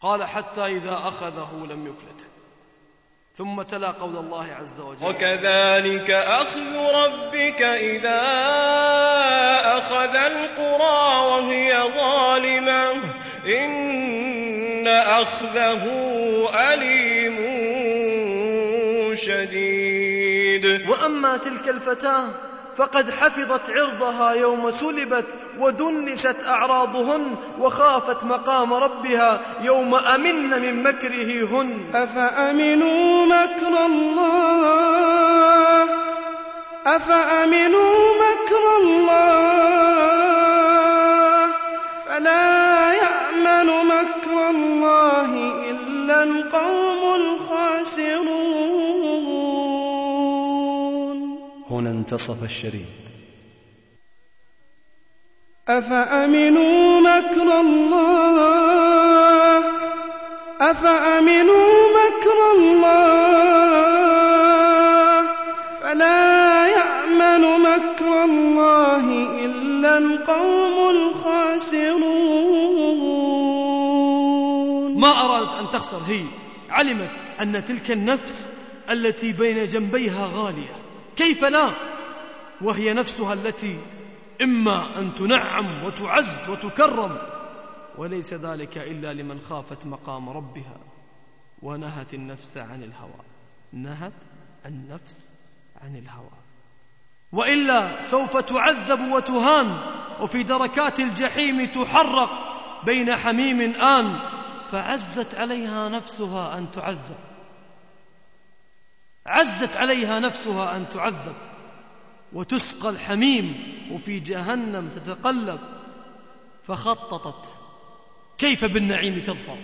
A: قال حتى إذا أخذه لم يفلته ثم تلا قول الله عز وجل
C: وكذلك أخذ ربك إذا أخذ القرى وهي ظالمة إن
A: أخذه أليم شديد وأما تلك الفتاة فقد حفظت عرضها يوم سلبت ودنست أعراضهن وخافت مقام ربها يوم أمن من مكره هن أفأمنوا مكر
C: الله أفأمنوا مكر الله فلا يأمن مكر الله إلا القوم الخاسرون
A: هنا انتصف الشريد
C: أفأمنوا مكر الله أفأمنوا مكر الله فلا يأمن مكر الله
A: إلا القوم الخاسرون ما أرادت أن تخسر هي علمت أن تلك النفس التي بين جنبيها غالية كيف لا وهي نفسها التي إما أن تنعم وتعز وتكرم وليس ذلك إلا لمن خافت مقام ربها ونهت النفس عن الهوى نهت النفس عن الهوى وإلا سوف تعذب وتهان وفي دركات الجحيم تحرق بين حميم آن فعزت عليها نفسها أن تعذب عزت عليها نفسها أن تعذب وتسقى الحميم وفي جهنم تتقلب فخططت كيف بالنعيم تظفر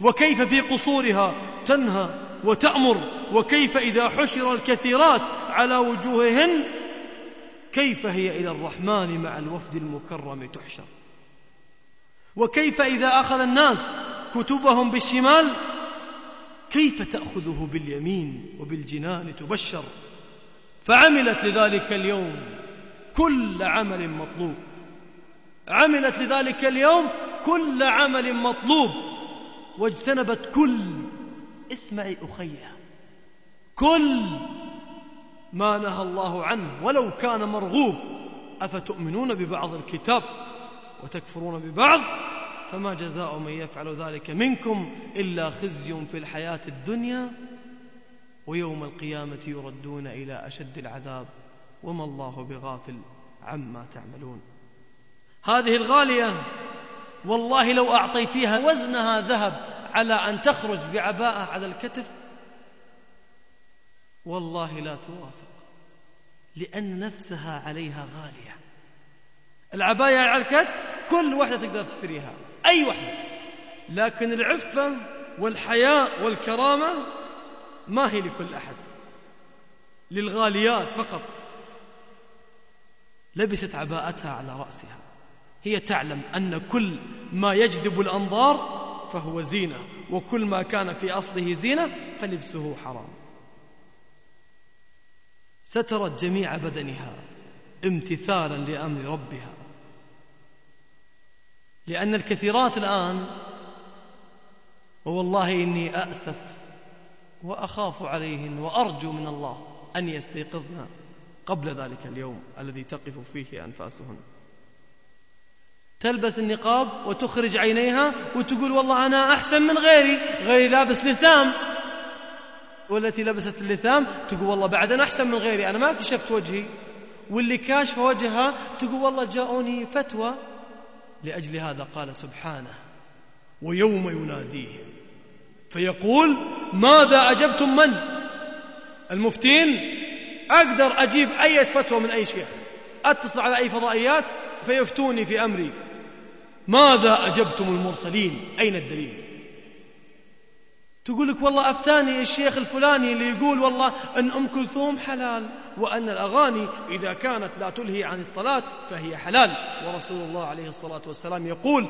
A: وكيف في قصورها تنهى وتأمر وكيف إذا حشر الكثيرات على وجوههن كيف هي إلى الرحمن مع الوفد المكرم تحشر وكيف إذا أخذ الناس كتبهم بالشمال كيف تأخذه باليمين وبالجنان تبشر فعملت لذلك اليوم كل عمل مطلوب عملت لذلك اليوم كل عمل مطلوب واجتنبت كل اسمعي أخيها كل ما نهى الله عنه ولو كان مرغوب أفتؤمنون ببعض الكتاب وتكفرون ببعض فما جزاء من يفعل ذلك منكم إلا خزي في الحياة الدنيا ويوم القيامة يردون إلى أشد العذاب وما الله بغافل عما تعملون هذه الغالية والله لو أعطيتيها وزنها ذهب على أن تخرج بعباءة على الكتف والله لا توافق لأن نفسها عليها غالية العباية على الكتف كل واحدة تقدر تشتريها أي وحدة لكن العفة والحياء والكرامة ما هي لكل أحد للغاليات فقط لبست عباءتها على رأسها هي تعلم أن كل ما يجذب الأنظار فهو زينة وكل ما كان في أصله زينة فلبسه حرام سترت جميع بدنها امتثالا لأمر ربها لأن الكثيرات الآن والله إني أأسف وأخاف عليهن وأرجو من الله أن يستيقظن قبل ذلك اليوم الذي تقف فيه أنفاسهن تلبس النقاب وتخرج عينيها وتقول والله أنا أحسن من غيري غيري لابس لثام والتي لبست اللثام تقول والله بعد أنا أحسن من غيري أنا ما كشفت وجهي واللي كاشفه وجهها تقول والله جاءوني فتوى لأجل هذا قال سبحانه ويوم يناديه فيقول ماذا أجبتم من المفتين أقدر أجيب أي فتوى من أي شيخ أتصل على أي فضائيات فيفتوني في أمري ماذا أجبتم المرسلين أين الدليل تقول لك والله أفتاني الشيخ الفلاني اللي يقول والله أن أم كلثوم حلال وأن الأغاني إذا كانت لا تلهي عن الصلاة فهي حلال ورسول الله عليه الصلاة والسلام يقول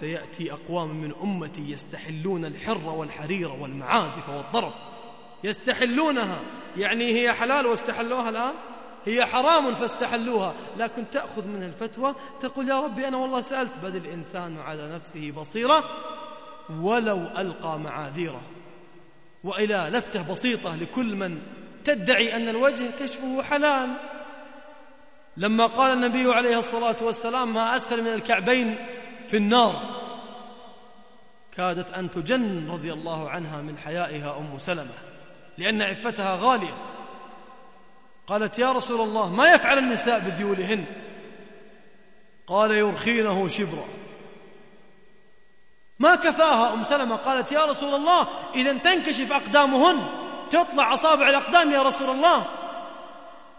A: سيأتي أقوام من أمتي يستحلون الحر والحرير والمعازف والضرب يستحلونها يعني هي حلال واستحلوها الآن هي حرام فاستحلوها لكن تأخذ منها الفتوى تقول يا ربي أنا والله سألت بل الإنسان على نفسه بصيرة ولو ألقى معاذيره وإلى لفتة بسيطة لكل من تدعي أن الوجه كشفه حلال لما قال النبي عليه الصلاة والسلام ما أسفل من الكعبين في النار كادت أن تجن رضي الله عنها من حيائها أم سلمة لأن عفتها غالية قالت يا رسول الله ما يفعل النساء بذيولهن قال يرخينه شبرا ما كفاها أم سلمة قالت يا رسول الله إذا تنكشف أقدامهن تطلع أصابع الأقدام يا رسول الله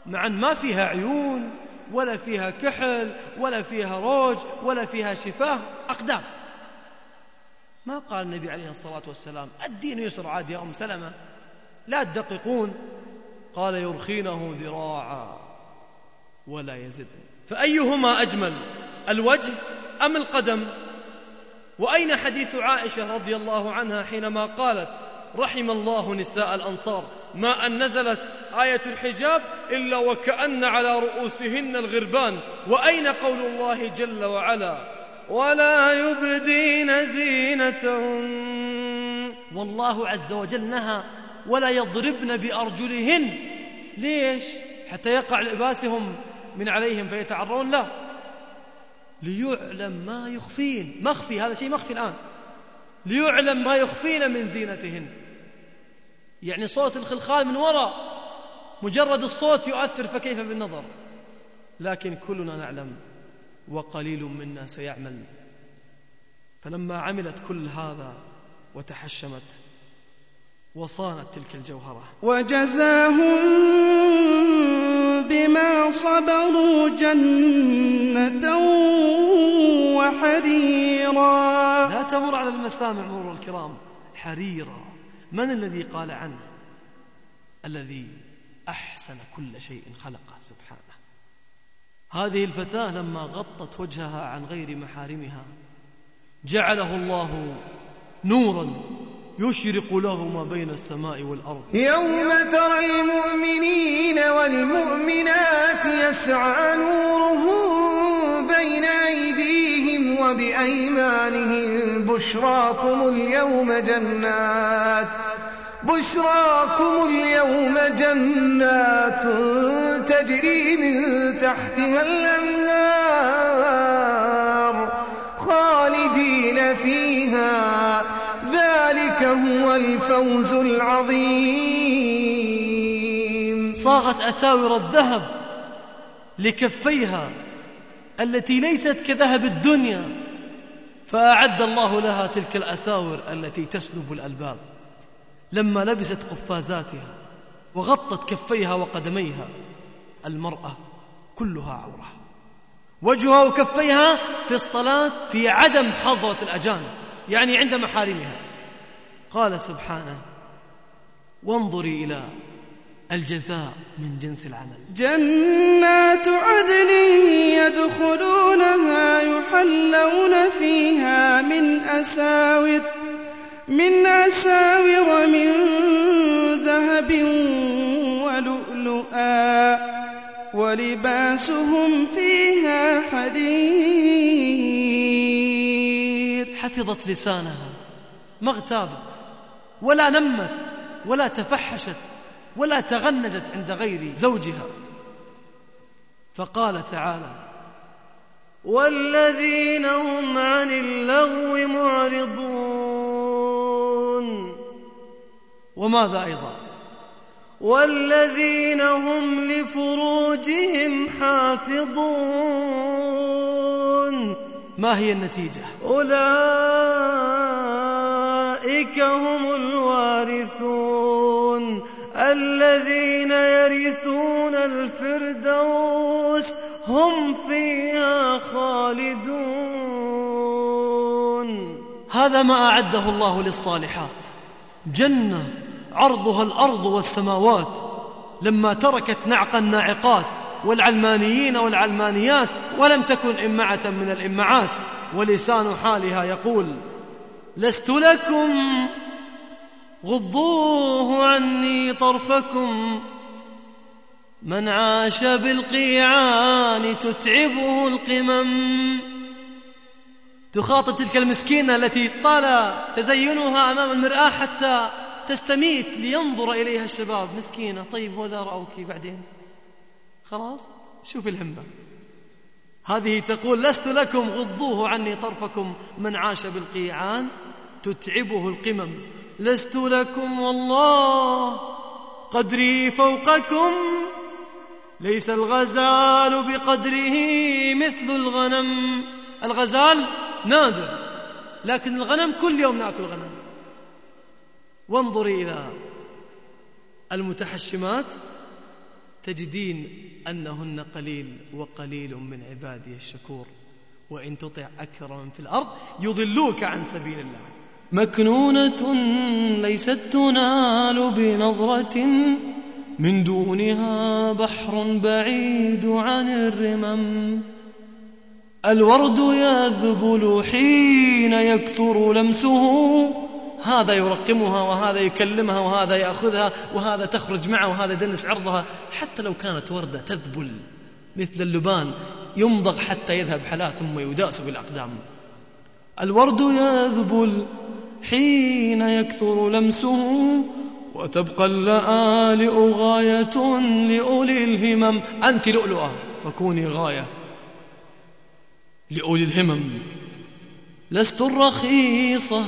A: مع أن ما فيها عيون ولا فيها كحل ولا فيها روج ولا فيها شفاه أقدام ما قال النبي عليه الصلاة والسلام الدين يسر عاد يا أم سلمة لا تدققون قال يرخينه ذراعا ولا يزد فأيهما أجمل الوجه أم القدم وأين حديث عائشة رضي الله عنها حينما قالت رحم الله نساء الأنصار ما أن نزلت آية الحجاب إلا وكأن على رؤوسهن الغربان وأين قول الله جل وعلا ولا يبدين زينتهن والله عز وجل نهى ولا يضربن بأرجلهن ليش حتى يقع لباسهم من عليهم فيتعرون لا ليعلم ما يخفين مخفي هذا شيء مخفي الآن ليعلم ما يخفين من زينتهن يعني صوت الخلخال من وراء مجرد الصوت يؤثر فكيف بالنظر لكن كلنا نعلم وقليل منا سيعمل فلما عملت كل هذا وتحشمت وصانت تلك الجوهرة
C: وجزاهم بما صبروا جنة
A: وحريرا لا تمر على المسامع مرور الكرام حريرا من الذي قال عنه الذي أحسن كل شيء خلقه سبحانه هذه الفتاة لما غطت وجهها عن غير محارمها جعله الله نورا يشرق له ما بين السماء والأرض يوم ترى
C: المؤمنين والمؤمنات يسعى نورهم
B: بين أيديهم وبأيمانهم بشراكم اليوم جنات بشراكم اليوم جنات تجري من تحتها الأنهار خالدين فيها
A: ذلك هو الفوز العظيم صاغت أساور الذهب لكفيها التي ليست كذهب الدنيا فأعد الله لها تلك الأساور التي تسلب الألباب لما لبست قفازاتها وغطت كفيها وقدميها المرأة كلها عورة وجهها وكفيها في الصلاة في عدم حضرة الأجانب يعني عند محارمها قال سبحانه وانظري إلى الجزاء من جنس
C: العمل جنات عدن يدخلونها يحلون فيها من أساور من أساور من ذهب ولؤلؤا ولباسهم فيها
A: حديد حفظت لسانها ما اغتابت ولا نمت ولا تفحشت ولا تغنجت عند غير زوجها فقال تعالى والذين هم عن اللغو معرضون وماذا أيضا
B: والذين هم لفروجهم حافظون
A: ما هي النتيجة أولئك أولئك هم الوارثون الذين يرثون الفردوس هم فيها خالدون هذا ما أعده الله للصالحات جنة عرضها الأرض والسماوات لما تركت نعق الناعقات والعلمانيين والعلمانيات ولم تكن إمعة من الإمعات ولسان حالها يقول لست لكم غضوه عني طرفكم من عاش بالقيعان تتعبه القمم تخاطب تلك المسكينة التي طال تزينها أمام المرآة حتى تستميت لينظر إليها الشباب مسكينة طيب وذا رأوك بعدين خلاص شوف الهمة هذه تقول لست لكم غضوه عني طرفكم من عاش بالقيعان تتعبه القمم لست لكم والله قدري فوقكم ليس الغزال بقدره مثل الغنم الغزال نادر لكن الغنم كل يوم ناكل غنم وانظري الى المتحشمات تجدين انهن قليل وقليل من عبادي الشكور وان تطع اكثر من في الارض يضلوك عن سبيل الله مكنونة ليست تنال بنظرة من دونها بحر بعيد عن الرمم الورد يذبل حين يكثر لمسه هذا يرقمها وهذا يكلمها وهذا يأخذها وهذا تخرج معه وهذا يدنس عرضها حتى لو كانت وردة تذبل مثل اللبان يمضغ حتى يذهب حلاه ثم يداس بالأقدام الورد يذبل حين يكثر لمسه وتبقى اللآلئ غاية لأولي الهمم أنت لؤلؤة فكوني غاية لأولي الهمم لست الرخيصة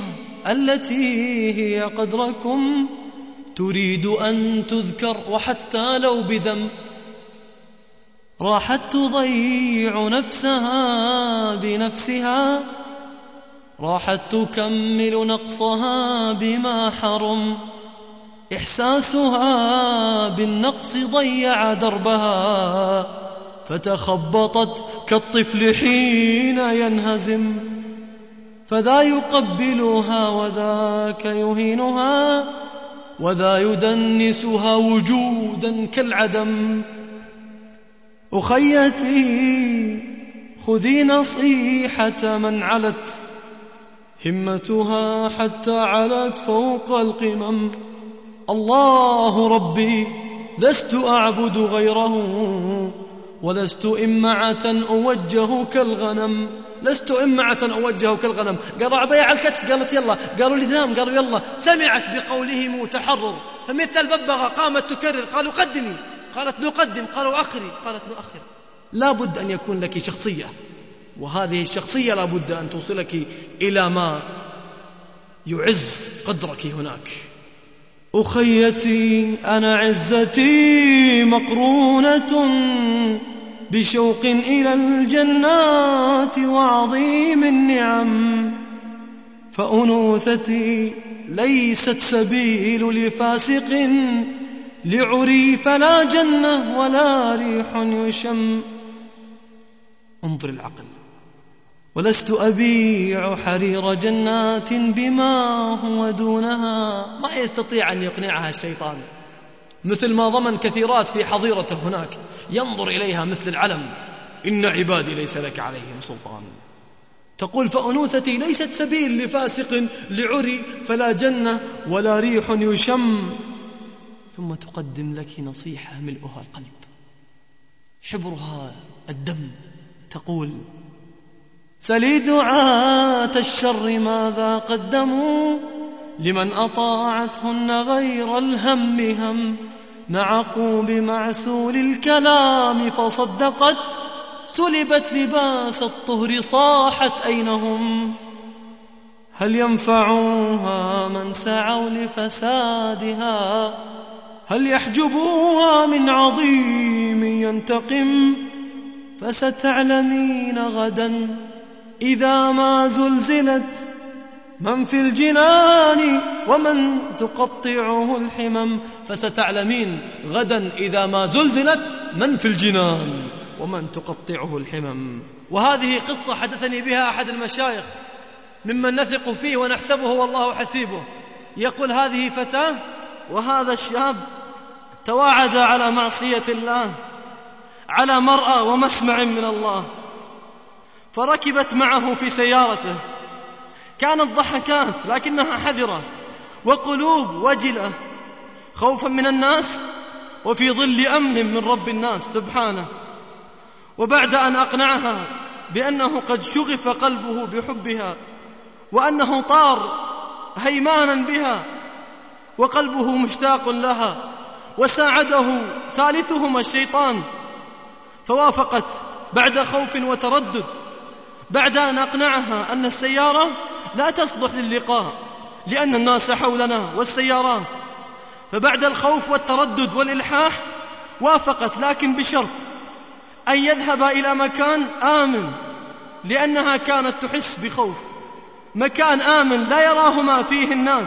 A: التي هي قدركم تريد أن تذكر وحتى لو بذم راحت تضيع نفسها بنفسها راحت تكمل نقصها بما حرم إحساسها بالنقص ضيع دربها فتخبطت كالطفل حين ينهزم فذا يقبلها وذاك يهينها وذا يدنسها وجودا كالعدم أخيتي خذي نصيحة من علت همتها حتى علت فوق القمم الله ربي لست أعبد غيره ولست إمعة أوجه كالغنم لست إمعة أوجه كالغنم قطع على الكتف قالت يلا قالوا لزام قالوا يلا سمعت بقولهم تحرر فمثل الببغاء قامت تكرر قالوا قدمي قالت نقدم قالوا أخري قالت نؤخر لابد أن يكون لك شخصية وهذه الشخصية لابد أن توصلك إلى ما يعز قدرك هناك أخيتي أنا عزتي مقرونة بشوق إلى الجنات وعظيم النعم فأنوثتي ليست سبيل لفاسق لعري فلا جنة ولا ريح يشم انظر العقل ولست أبيع حرير جنات بما هو دونها ما يستطيع أن يقنعها الشيطان مثل ما ضمن كثيرات في حظيرته هناك ينظر إليها مثل العلم إن عبادي ليس لك عليهم سلطان تقول فأنوثتي ليست سبيل لفاسق لعري فلا جنة ولا ريح يشم ثم تقدم لك نصيحة ملؤها القلب حبرها الدم تقول سلي دعاة الشر ماذا قدموا لمن أطاعتهن غير الهم هم نعقوا بمعسول الكلام فصدقت سلبت لباس الطهر صاحت أين هم هل ينفعوها من سعوا لفسادها هل يحجبوها من عظيم ينتقم فستعلمين غدا إذا ما زلزلت من في الجنان ومن تقطعه الحمم فستعلمين غدا إذا ما زلزلت من في الجنان ومن تقطعه الحمم وهذه قصة حدثني بها أحد المشايخ ممن نثق فيه ونحسبه والله حسيبه يقول هذه فتاة وهذا الشاب تواعدا على معصية الله على مرأى ومسمع من الله فركبت معه في سيارته كانت ضحكات لكنها حذرة وقلوب وجلة خوفا من الناس وفي ظل أمن من رب الناس سبحانه وبعد أن أقنعها بأنه قد شغف قلبه بحبها وأنه طار هيمانا بها وقلبه مشتاق لها وساعده ثالثهما الشيطان فوافقت بعد خوف وتردد بعد أن أقنعها أن السيارة لا تصلح للقاء لأن الناس حولنا والسيارات فبعد الخوف والتردد والإلحاح وافقت لكن بشرط أن يذهب إلى مكان آمن لأنها كانت تحس بخوف مكان آمن لا يراه ما فيه الناس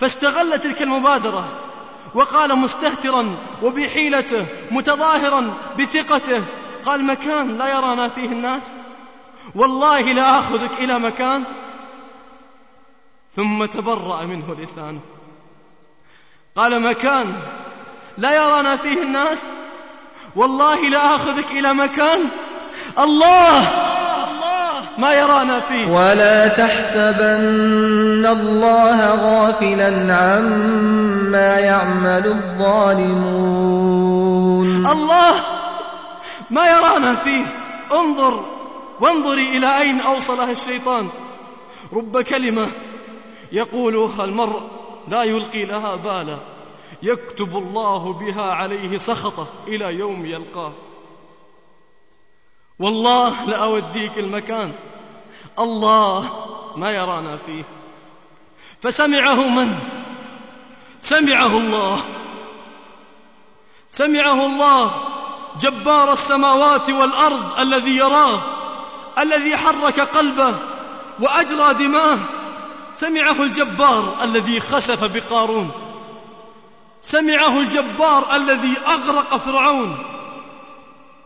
A: فاستغل تلك المبادرة وقال مستهترا وبحيلته متظاهرا بثقته قال مكان لا يرانا فيه الناس والله لا أخذك إلى مكان ثم تبرأ منه لسانه قال مكان لا يرانا فيه الناس والله لا أخذك إلى مكان الله ما يرانا فيه ولا
C: تحسبن
B: الله غافلا عما يعمل
A: الظالمون الله ما يرانا فيه انظر وانظري إلى أين أوصلها الشيطان رب كلمة يقولها المرء لا يلقي لها بالا يكتب الله بها عليه سخطه إلى يوم يلقاه والله لأوديك المكان الله ما يرانا فيه فسمعه من سمعه الله سمعه الله جبار السماوات والأرض الذي يراه الذي حرك قلبه واجرى دماه سمعه الجبار الذي خسف بقارون سمعه الجبار الذي اغرق فرعون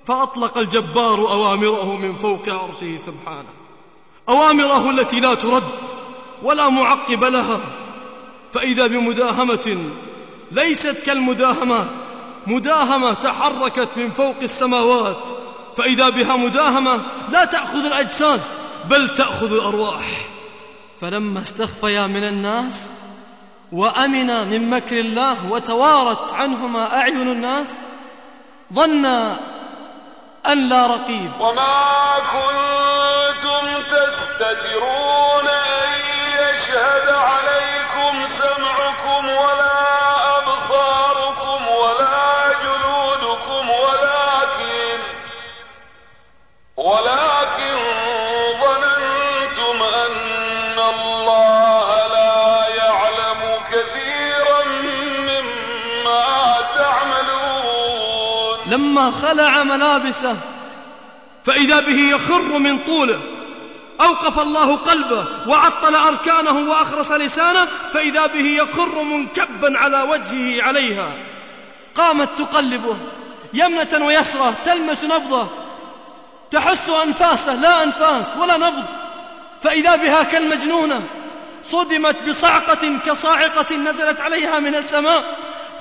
A: فاطلق الجبار اوامره من فوق عرشه سبحانه اوامره التي لا ترد ولا معقب لها فاذا بمداهمه ليست كالمداهمات مداهمه تحركت من فوق السماوات فإذا بها مداهمة لا تأخذ الأجساد بل تأخذ الأرواح فلما استخفيا من الناس وأمنا من مكر الله وتوارت عنهما أعين الناس ظنا أن لا رقيب وما
C: كنتم تستترون
A: ثم خلع ملابسه فإذا به يخر من طوله أوقف الله قلبه وعطل أركانه وأخرس لسانه فإذا به يخر منكبا على وجهه عليها قامت تقلبه يمنة ويسرة تلمس نبضه تحس أنفاسه لا أنفاس ولا نبض فإذا بها كالمجنونة صدمت بصعقة كصاعقة نزلت عليها من السماء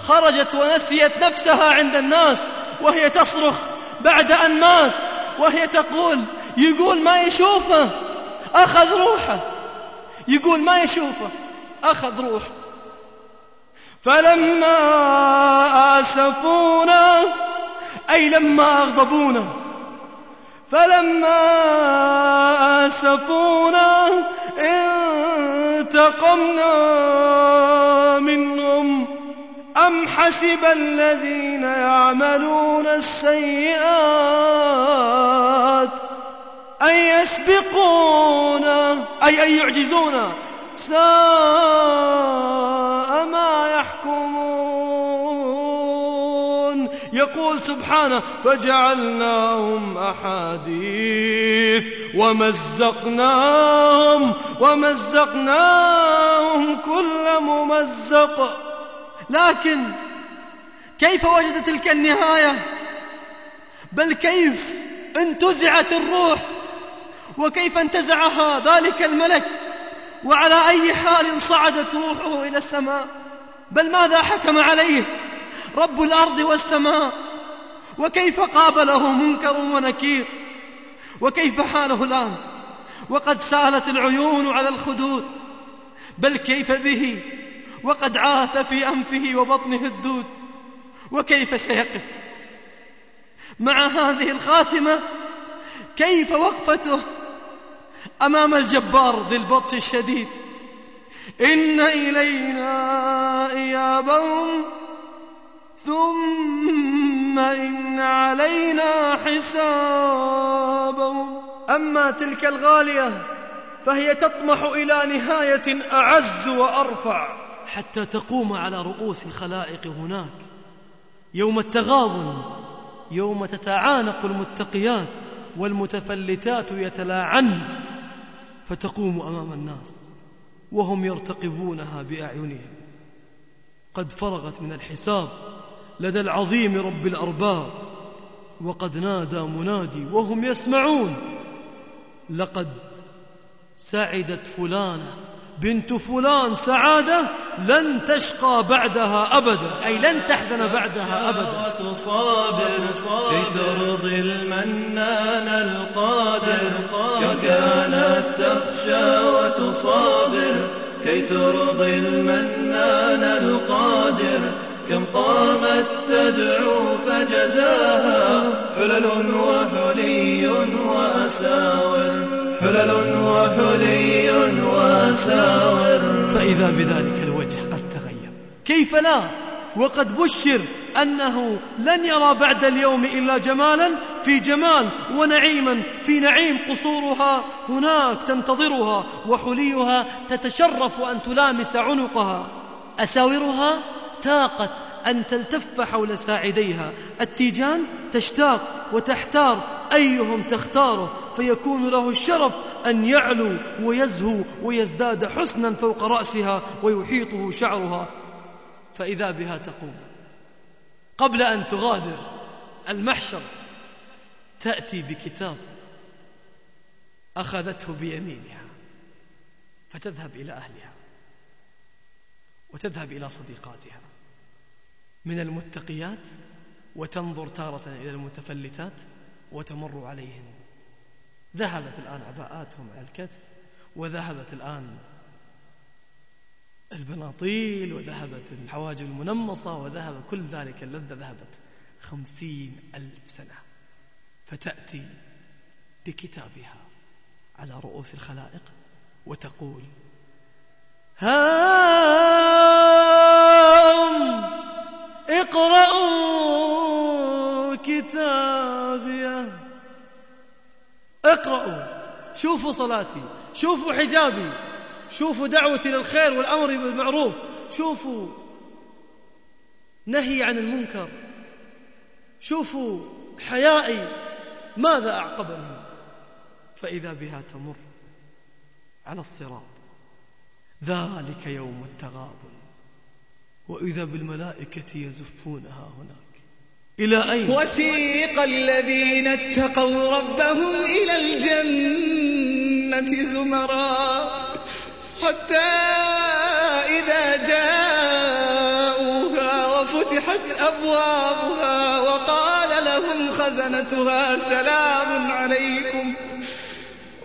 A: خرجت ونسيت نفسها عند الناس وهي تصرخ بعد أن مات وهي تقول يقول ما يشوفه أخذ روحه يقول ما يشوفه أخذ روحه فلما آسفونا أي لما أغضبونا فلما
C: آسفونا انتقمنا أم حسب الذين يعملون السيئات
A: أن يسبقونا أي أن يعجزونا ساء ما يحكمون يقول سبحانه فجعلناهم أحاديث ومزقناهم ومزقناهم كل ممزق لكن كيف وجد تلك النهاية بل كيف انتزعت الروح وكيف انتزعها ذلك الملك وعلى أي حال صعدت روحه إلى السماء بل ماذا حكم عليه رب الأرض والسماء وكيف قابله منكر ونكير وكيف حاله الآن وقد سالت العيون على الخدود بل كيف به وقد عاث في أنفه وبطنه الدود وكيف سيقف مع هذه الخاتمة كيف وقفته أمام الجبار ذي البطش الشديد إن إلينا إيابهم ثم إن علينا حسابهم أما تلك الغالية فهي تطمح إلى نهاية أعز وأرفع حتى تقوم على رؤوس الخلائق هناك يوم التغاضن يوم تتعانق المتقيات والمتفلتات يتلاعن فتقوم أمام الناس وهم يرتقبونها بأعينهم قد فرغت من الحساب لدى العظيم رب الأرباب وقد نادى منادي وهم يسمعون لقد سعدت فلانه بنت فلان سعادة لن تشقى بعدها أبدا أي لن تحزن بعدها أبدا
B: صابر صابر لترضي المنان القادر كانت تخشى وتصابر كي ترضي المنان القادر كم قامت تدعو فجزاها حلل وحلي
A: وأساور حلل وحلي وساور فإذا بذلك الوجه قد تغير كيف لا وقد بشر أنه لن يرى بعد اليوم إلا جمالا في جمال ونعيما في نعيم قصورها هناك تنتظرها وحليها تتشرف أن تلامس عنقها أساورها تاقت أن تلتف حول ساعديها التيجان تشتاق وتحتار أيهم تختاره فيكون له الشرف أن يعلو ويزهو ويزداد حسنا فوق رأسها ويحيطه شعرها فإذا بها تقوم قبل أن تغادر المحشر تأتي بكتاب أخذته بيمينها فتذهب إلى أهلها وتذهب إلى صديقاتها من المتقيات وتنظر تارة إلى المتفلتات وتمر عليهن ذهبت الآن عباءاتهم على الكتف وذهبت الآن البناطيل وذهبت الحواجب المنمصة وذهب كل ذلك اللذة ذهبت خمسين ألف سنة فتأتي بكتابها على رؤوس الخلائق وتقول ها اقرأوا كتابي اقرأوا شوفوا صلاتي شوفوا حجابي شوفوا دعوتي للخير والأمر بالمعروف شوفوا نهي عن المنكر شوفوا حيائي ماذا أعقبني فإذا بها تمر على الصراط ذلك يوم التغابن وإذا بالملائكة يزفونها هناك
B: إلى أين؟ وسيق الذين اتقوا ربهم إلى الجنة زمرا حتى إذا جاءوها وفتحت أبوابها وقال لهم خزنتها سلام عليكم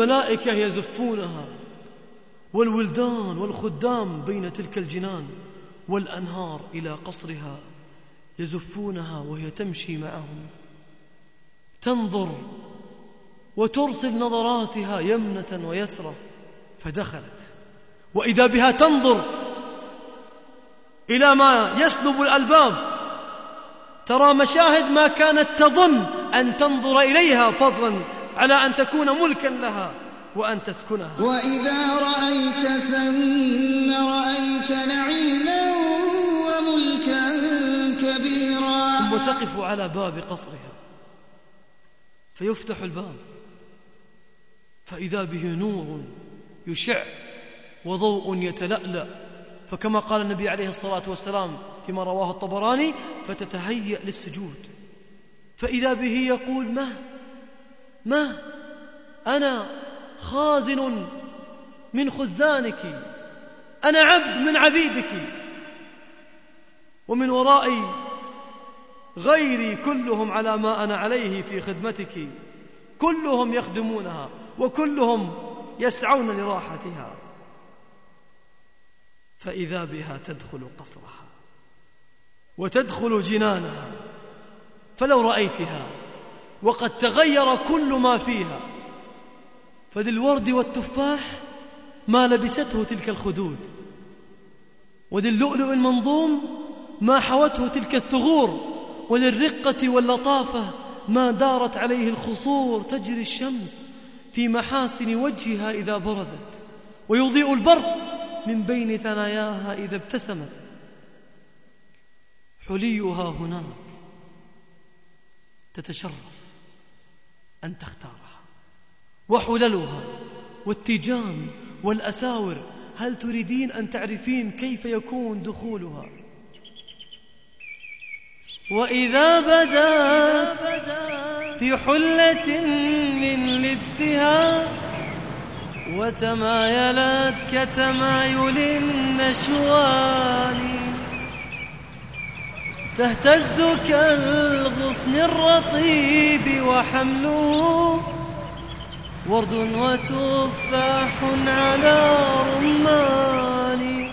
A: الملائكة يزفونها والولدان والخدام بين تلك الجنان والأنهار إلى قصرها يزفونها وهي تمشي معهم تنظر وترسل نظراتها يمنة ويسرة فدخلت وإذا بها تنظر إلى ما يسلب الألباب ترى مشاهد ما كانت تظن أن تنظر إليها فضلا على أن تكون ملكا لها وأن تسكنها وإذا رأيت
C: ثم رأيت نعيما وملكا كبيرا ثم
A: تقف على باب قصرها فيفتح الباب فإذا به نور يشع وضوء يتلألأ فكما قال النبي عليه الصلاة والسلام فيما رواه الطبراني فتتهيأ للسجود فإذا به يقول مهد ما أنا خازن من خزانك أنا عبد من عبيدك ومن ورائي غيري كلهم على ما أنا عليه في خدمتك كلهم يخدمونها وكلهم يسعون لراحتها فإذا بها تدخل قصرها وتدخل جنانها فلو رأيتها وقد تغير كل ما فيها فللورد والتفاح ما لبسته تلك الخدود وللؤلؤ المنظوم ما حوته تلك الثغور وللرقة واللطافة ما دارت عليه الخصور تجري الشمس في محاسن وجهها إذا برزت ويضيء البرق من بين ثناياها إذا ابتسمت حليها هناك تتشرف أن تختارها وحللها والتيجان والأساور هل تريدين أن تعرفين كيف يكون دخولها وإذا بدات في حلة من لبسها وتمايلت كتمايل النشوان تهتز كالغصن الرطيب وحمله ورد وتفاح على رمان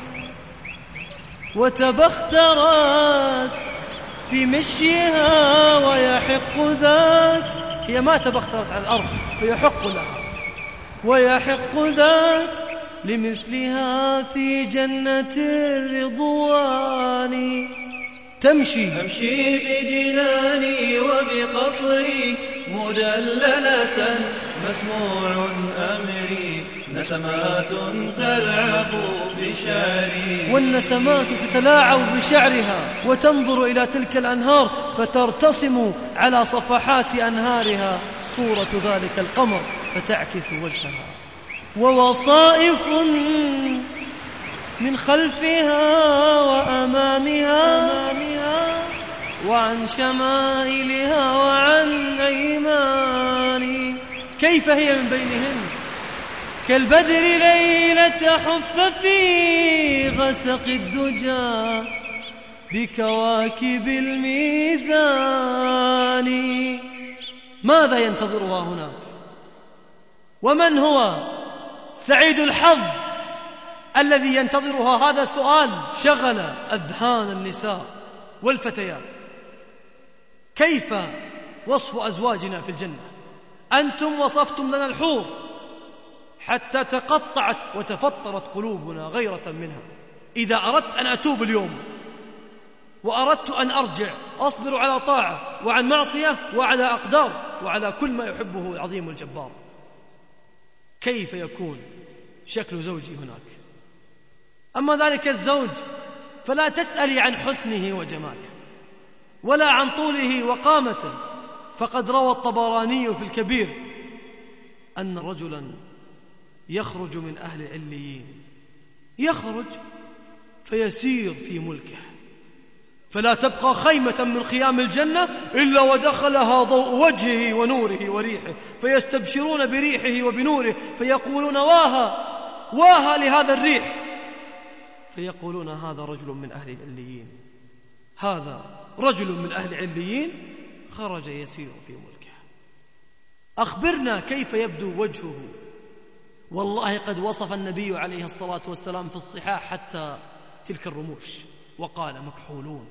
A: وتبخترت في مشيها ويحق ذاك هي ما تبخترت على الأرض فيحق لها ويحق ذاك لمثلها في جنة الرضوان تمشي
B: أمشي بجناني وبقصري مدللة مسموع أمري نسمات تلعب بشعري
A: والنسمات تتلاعب بشعرها وتنظر إلى تلك الأنهار فترتسم على صفحات أنهارها صورة ذلك القمر فتعكس وجهها ووصائف من خلفها وأمامها وعن شمائلها وعن أيمان كيف هي من بينهن كالبدر ليلة حف في غسق الدجى بكواكب الميزان ماذا ينتظرها هناك ومن هو سعيد الحظ الذي ينتظرها هذا السؤال شغل أذهان النساء والفتيات كيف وصف أزواجنا في الجنة أنتم وصفتم لنا الحور حتى تقطعت وتفطرت قلوبنا غيرة منها إذا أردت أن أتوب اليوم وأردت أن أرجع أصبر على طاعة وعن معصية وعلى أقدار وعلى كل ما يحبه العظيم الجبار كيف يكون شكل زوجي هناك أما ذلك الزوج فلا تسألي عن حسنه وجماله ولا عن طوله وقامته فقد روى الطبراني في الكبير أن رجلا يخرج من أهل عليين يخرج فيسير في ملكه فلا تبقى خيمة من خيام الجنة إلا ودخلها ضوء وجهه ونوره وريحه فيستبشرون بريحه وبنوره فيقولون واها واها لهذا الريح فيقولون هذا رجل من أهل العليين هذا رجل من أهل العليين خرج يسير في ملكه أخبرنا كيف يبدو وجهه والله قد وصف النبي عليه الصلاة والسلام في الصحاح حتى تلك الرموش وقال مكحولون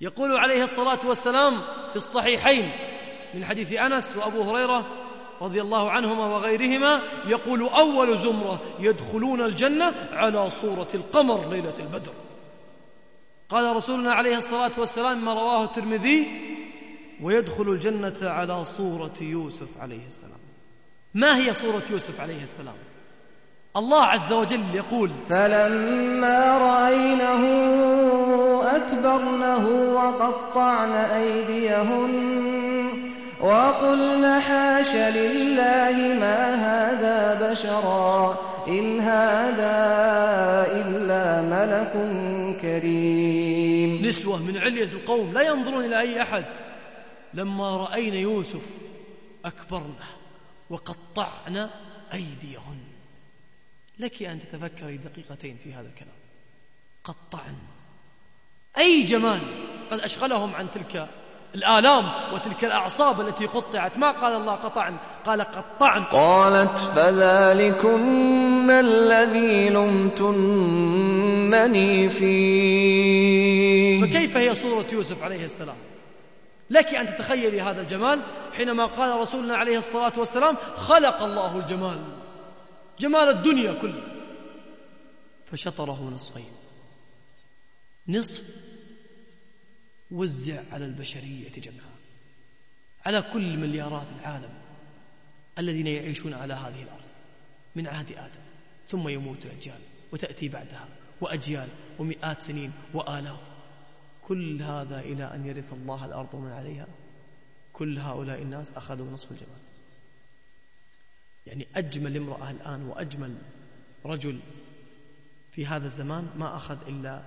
A: يقول عليه الصلاة والسلام في الصحيحين من حديث أنس وأبو هريرة رضي الله عنهما وغيرهما يقول أول زمرة يدخلون الجنة على صورة القمر ليلة البدر قال رسولنا عليه الصلاة والسلام ما رواه الترمذي ويدخل الجنة على صورة يوسف عليه السلام ما هي صورة يوسف عليه السلام الله عز وجل يقول فلما رأينه أكبرنه
B: وقطعن أيديهن وَقُلْنَ حَاشَ
A: لِلَّهِ مَا هَٰذَا بَشَرًا إِنْ هَٰذَا إِلَّا مَلَكٌ كَرِيمٌ نسوة من علية القوم لا ينظرون إلى أي أحد لما رأينا يوسف أكبرنا وقطعنا أيديهن لك أن تتفكري دقيقتين في هذا الكلام قطعن أي جمال قد أشغلهم عن تلك الآلام وتلك الأعصاب التي قطعت ما قال الله قطعن قال قطعن قالت فذلكن الذي لمتنني فيه فكيف هي صورة يوسف عليه السلام لك أن تتخيلي هذا الجمال حينما قال رسولنا عليه الصلاة والسلام خلق الله الجمال جمال الدنيا كلها فشطره نصفين نصف وزع على البشرية جمعاء على كل مليارات العالم الذين يعيشون على هذه الأرض من عهد آدم ثم يموت الأجيال وتأتي بعدها وأجيال ومئات سنين وآلاف كل هذا إلى أن يرث الله الأرض ومن عليها كل هؤلاء الناس أخذوا نصف الجمال يعني أجمل امرأة الآن وأجمل رجل في هذا الزمان ما أخذ إلا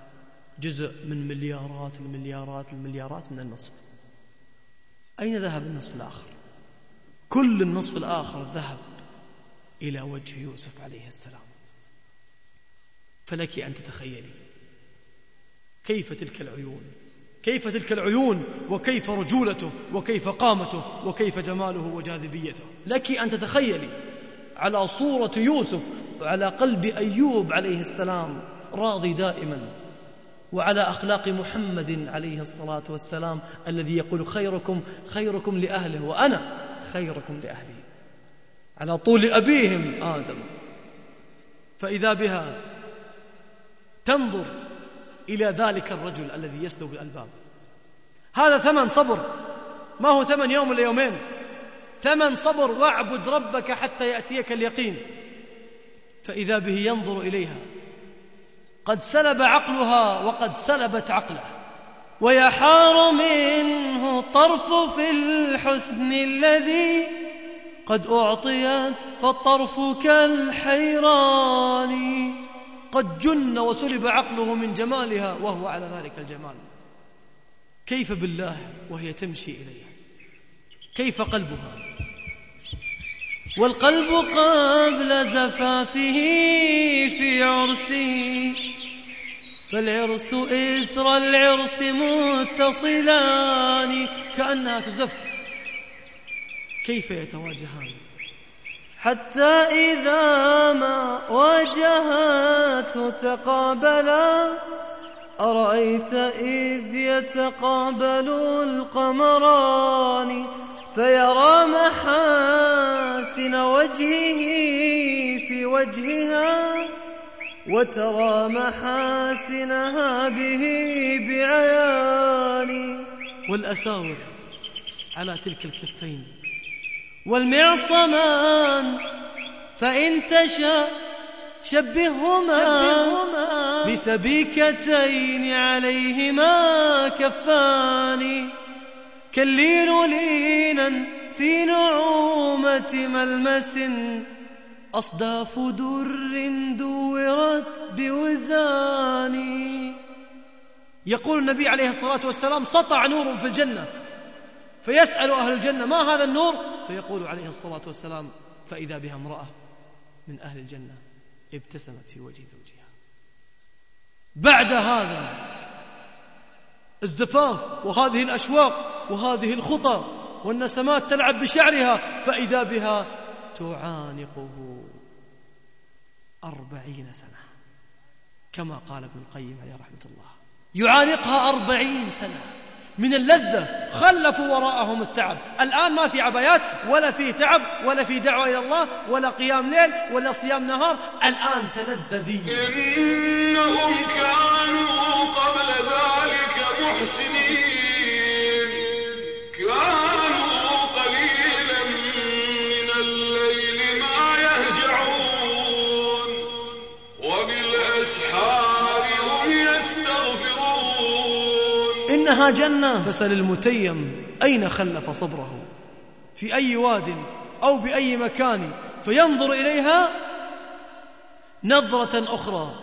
A: جزء من مليارات المليارات المليارات من النصف أين ذهب النصف الآخر كل النصف الآخر ذهب إلى وجه يوسف عليه السلام فلك أن تتخيلي كيف تلك العيون كيف تلك العيون وكيف رجولته وكيف قامته وكيف جماله وجاذبيته لك أن تتخيلي على صورة يوسف وعلى قلب أيوب عليه السلام راضي دائما وعلى أخلاق محمد عليه الصلاة والسلام الذي يقول خيركم خيركم لأهله وأنا خيركم لأهلي على طول أبيهم آدم فإذا بها تنظر إلى ذلك الرجل الذي يسلب الألباب هذا ثمن صبر ما هو ثمن يوم ولا يومين ثمن صبر واعبد ربك حتى يأتيك اليقين فإذا به ينظر إليها قد سلب عقلها وقد سلبت عقله ويحار منه طرف في الحسن الذي قد أعطيت فالطرف كالحيران قد جن وسلب عقله من جمالها وهو على ذلك الجمال كيف بالله وهي تمشي إليه كيف قلبها والقلب قبل زفافه في عرسه فالعرس إثر العرس متصلان كأنها تزف كيف يتواجهان حتى إذا ما واجهات تقابلا أرأيت إذ يتقابل القمران فيرى محاسن وجهه في وجهها وترى محاسنها به بعياني والأساور على تلك الكفين والمعصمان فإن تشاء شبههما, شبههما بسبيكتين عليهما كفان كاللين لينا في نعومة ملمس أصداف در دورت بوزاني يقول النبي عليه الصلاة والسلام سطع نور في الجنة فيسأل أهل الجنة ما هذا النور فيقول عليه الصلاة والسلام فإذا بها امرأة من أهل الجنة ابتسمت في وجه زوجها بعد هذا الزفاف وهذه الأشواق وهذه الخطى والنسمات تلعب بشعرها فإذا بها تعانقه أربعين سنة كما قال ابن القيم عليه رحمة الله يعانقها أربعين سنة من اللذة خلفوا وراءهم التعب الآن ما في عبايات ولا في تعب ولا في دعوة إلى الله ولا قيام ليل ولا صيام نهار الآن تلذذين إنهم كانوا
C: قبل ذلك كانوا قليلا من الليل ما يهجعون وبالأسحار هم يستغفرون
A: إنها جنة فسل المتيم أين خلف صبره في أي واد أو بأي مكان فينظر إليها نظرة أخرى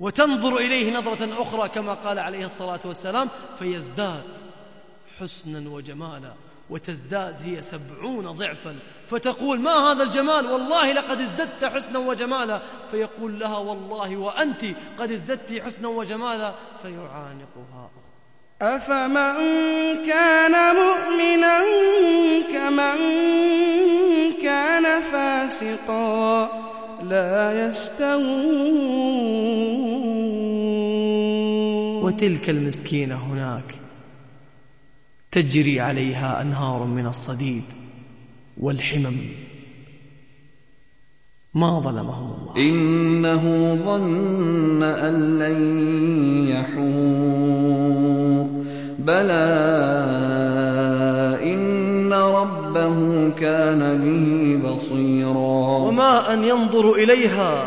A: وتنظر إليه نظرة أخرى كما قال عليه الصلاة والسلام فيزداد حسنا وجمالا وتزداد هي سبعون ضعفا فتقول ما هذا الجمال والله لقد ازددت حسنا وجمالا فيقول لها والله وأنت قد ازددت حسنا وجمالا فيعانقها
C: أفمن كان مؤمنا كمن كان فاسقا لا
A: يستوون وتلك المسكينة هناك تجري عليها أنهار من الصديد والحمم ما ظلمهم الله
B: إنه ظن أن لن يحور
A: بلى كان به بصيرا وما أن ينظر إليها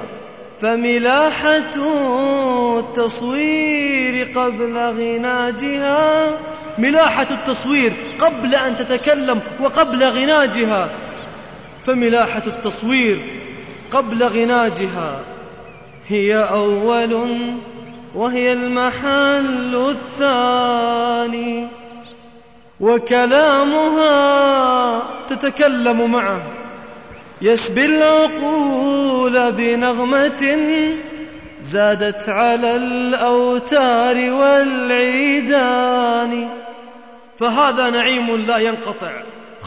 A: فملاحة التصوير قبل غناجها ملاحة التصوير قبل أن تتكلم وقبل غناجها فملاحة التصوير قبل غناجها هي أول وهي المحل الثاني وكلامها تتكلم معه يسبي العقول بنغمة زادت على الأوتار والعيدان فهذا نعيم لا ينقطع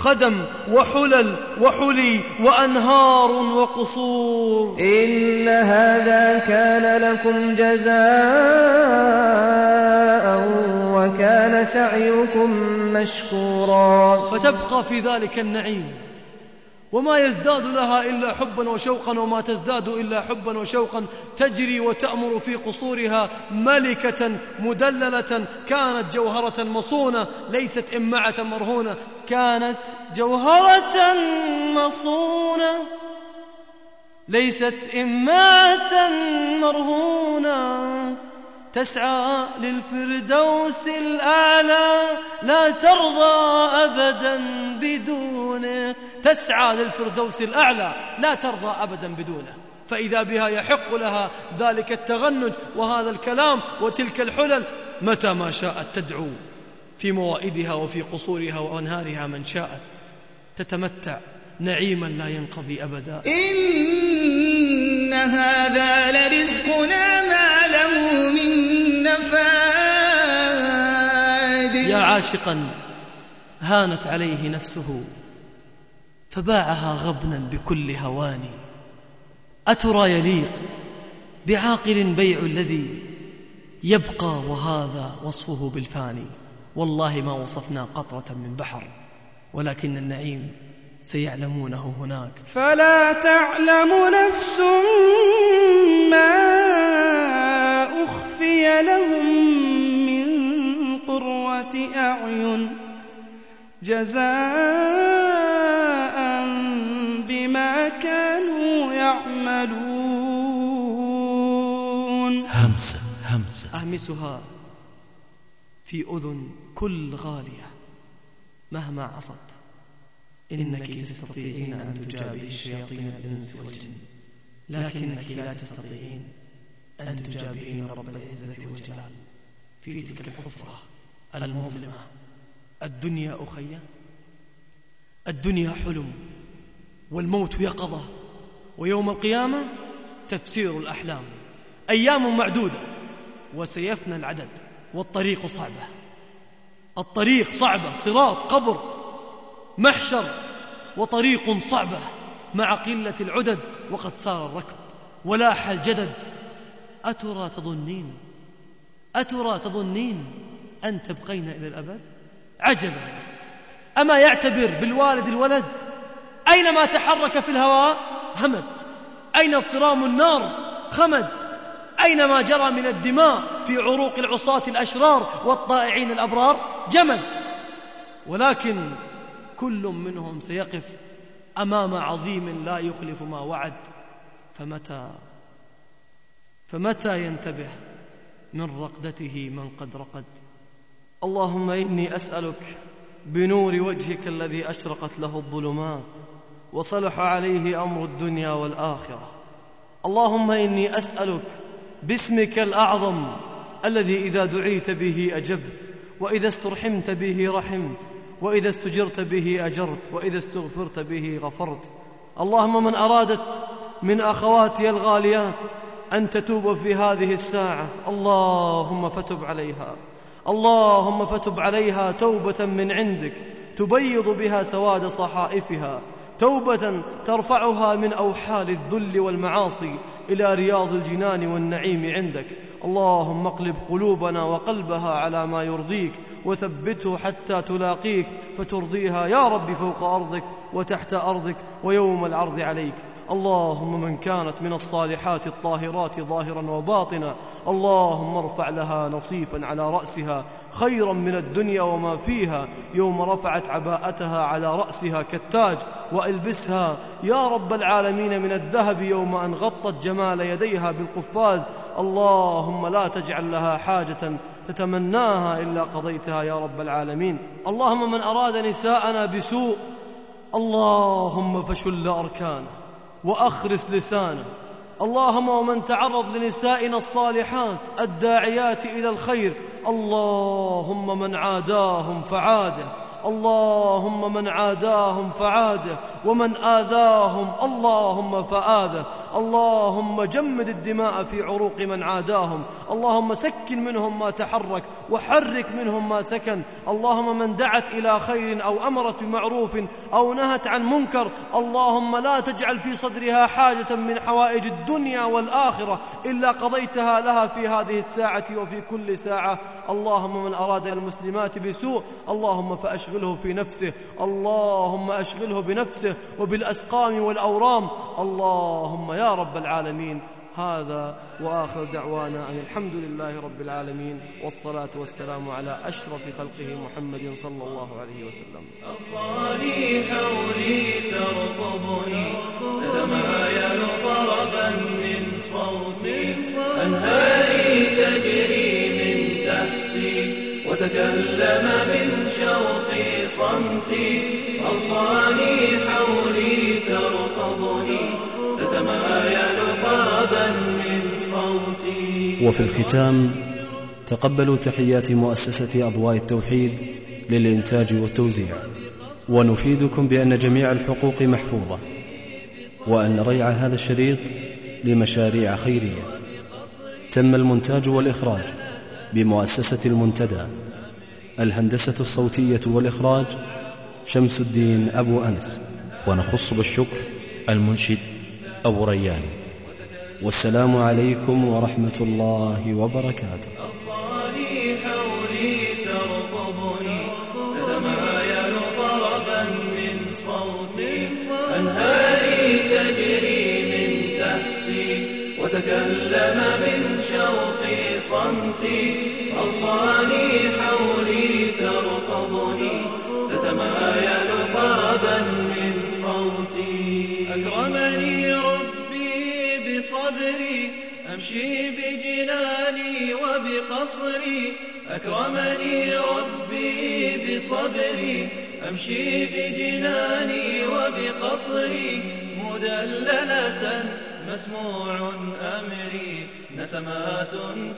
A: خدم وحلل وحلي وأنهار وقصور إن هذا كان لكم جزاء وكان سعيكم مشكورا فتبقى في ذلك النعيم وما يزداد لها إلا حبا وشوقا وما تزداد إلا حبا وشوقا تجري وتأمر في قصورها ملكة مدللة كانت جوهرة مصونة ليست إمعة مرهونة كانت جوهرة مصونة ليست إمعة مرهونة تسعى للفردوس الأعلى لا ترضى أبدا بدونه تسعى للفردوس الأعلى لا ترضى أبدا بدونه فإذا بها يحق لها ذلك التغنج وهذا الكلام وتلك الحلل متى ما شاءت تدعو في موائدها وفي قصورها وأنهارها من شاءت تتمتع نعيما لا ينقضي أبدا
C: إن هذا لرزقنا ما له من نفاد
A: يا عاشقا هانت عليه نفسه فباعها غبنا بكل هوان أترى يليق بعاقل بيع الذي يبقى وهذا وصفه بالفاني والله ما وصفنا قطرة من بحر ولكن النعيم سيعلمونه هناك
C: فلا تعلم نفس ما أخفي لهم من قرة أعين جزاء يعملون همسة
B: همسة
A: أهمسها في أذن كل غالية مهما عصت إنك تستطيعين أن تجابهي الشياطين الإنس والجن لكنك لا تستطيعين
C: أن تجابهين رب
A: العزة والجلال في تلك الحفرة المظلمة الدنيا أخيّة الدنيا حلم والموت يقظة ويوم القيامة تفسير الأحلام أيام معدودة وسيفنى العدد والطريق صعبة الطريق صعبة صراط قبر محشر وطريق صعبة مع قلة العدد وقد سار الركب ولاح الجدد أترى تظنين أترى تظنين أن تبقين إلى الأبد عجبا أما يعتبر بالوالد الولد أينما تحرك في الهواء همد أين اضطرام النار خمد أين ما جرى من الدماء في عروق العصاة الأشرار والطائعين الأبرار جمد ولكن كل منهم سيقف أمام عظيم لا يخلف ما وعد فمتى فمتى ينتبه من رقدته من قد رقد اللهم إني أسألك بنور وجهك الذي أشرقت له الظلمات وصلح عليه أمر الدنيا والآخرة اللهم إني أسألك باسمك الأعظم الذي إذا دعيت به أجبت وإذا استرحمت به رحمت وإذا استجرت به أجرت وإذا استغفرت به غفرت اللهم من أرادت من أخواتي الغاليات أن تتوب في هذه الساعة اللهم فتب عليها اللهم فتب عليها توبة من عندك تبيض بها سواد صحائفها توبة ترفعها من أوحال الذل والمعاصي إلى رياض الجنان والنعيم عندك اللهم اقلب قلوبنا وقلبها على ما يرضيك وثبته حتى تلاقيك فترضيها يا رب فوق أرضك وتحت أرضك ويوم العرض عليك اللهم من كانت من الصالحات الطاهرات ظاهرا وباطنا اللهم ارفع لها نصيفا على رأسها خيرا من الدنيا وما فيها يوم رفعت عباءتها على رأسها كالتاج وألبسها يا رب العالمين من الذهب يوم أن غطت جمال يديها بالقفاز اللهم لا تجعل لها حاجة تتمناها إلا قضيتها يا رب العالمين اللهم من أراد نساءنا بسوء اللهم فشل أركانه وأخرس لسانه اللهم ومن تعرض لنسائنا الصالحات الداعيات إلى الخير اللهم من عاداهم فعاده اللهم من عاداهم فعاده ومن آذاهم اللهم فآذه اللهم جمد الدماء في عروق من عاداهم اللهم سكن منهم ما تحرك وحرك منهم ما سكن اللهم من دعت إلى خير أو أمرت بمعروف أو نهت عن منكر اللهم لا تجعل في صدرها حاجة من حوائج الدنيا والآخرة إلا قضيتها لها في هذه الساعة وفي كل ساعة اللهم من أراد المسلمات بسوء اللهم فأشغله في نفسه اللهم أشغله بنفسه وبالأسقام والأورام اللهم يا رب العالمين هذا وآخر دعوانا أن الحمد لله رب العالمين والصلاة والسلام على أشرف خلقه محمد صلى الله عليه وسلم أصالي حولي
B: ترقبني أتمايل طربا من صوتي أنهاري تجري من تحتي وتكلم من شوقي صمتي أوصاني حولي ترقبني
A: وفي الختام تقبلوا تحيات مؤسسة أضواء التوحيد للإنتاج والتوزيع ونفيدكم بأن جميع الحقوق محفوظة وأن ريع هذا الشريط لمشاريع خيرية تم المونتاج والإخراج بمؤسسة المنتدى الهندسة الصوتية والإخراج شمس الدين أبو أنس ونخص بالشكر المنشد أبو ريان والسلام عليكم ورحمة الله وبركاته
B: أغصاني حولي ترقبني تتمايل طربا من صوتي
A: أنهاري تجري من
B: تحتي وتكلم من شوقي صمتي أرصاني حولي ترقبني تتمايل طربا أمشي بجناني وبقصري أكرمني ربي بصبري أمشي بجناني وبقصري مدللة مسموع أمري نسمات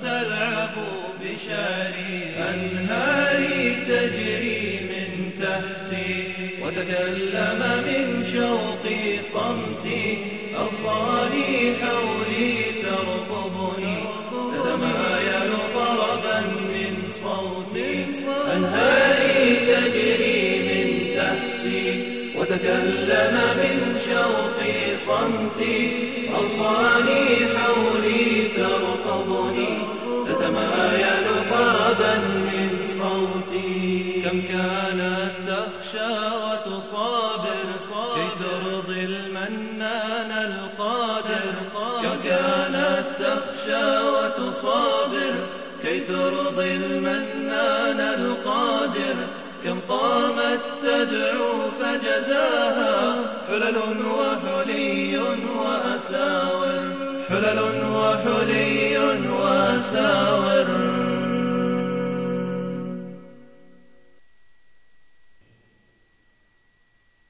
B: تلعب بشعري أنهاري تجري من تحتي وتكلم من شوقي صمتي أوصاني حولي ترى صوتي أنهاري تجري من تحتي وتكلم من شوقي صمتي أوصاني حولي ترقبني تتمايل طربا من صوتي كم كانت تخشى وتصابر كي ترضي المنان القادر كم كانت تخشى وتصابر كي ترضي المنان القادر كم قامت تدعو فجزاها حلل وحلي وأساور حلل وحلي وأساور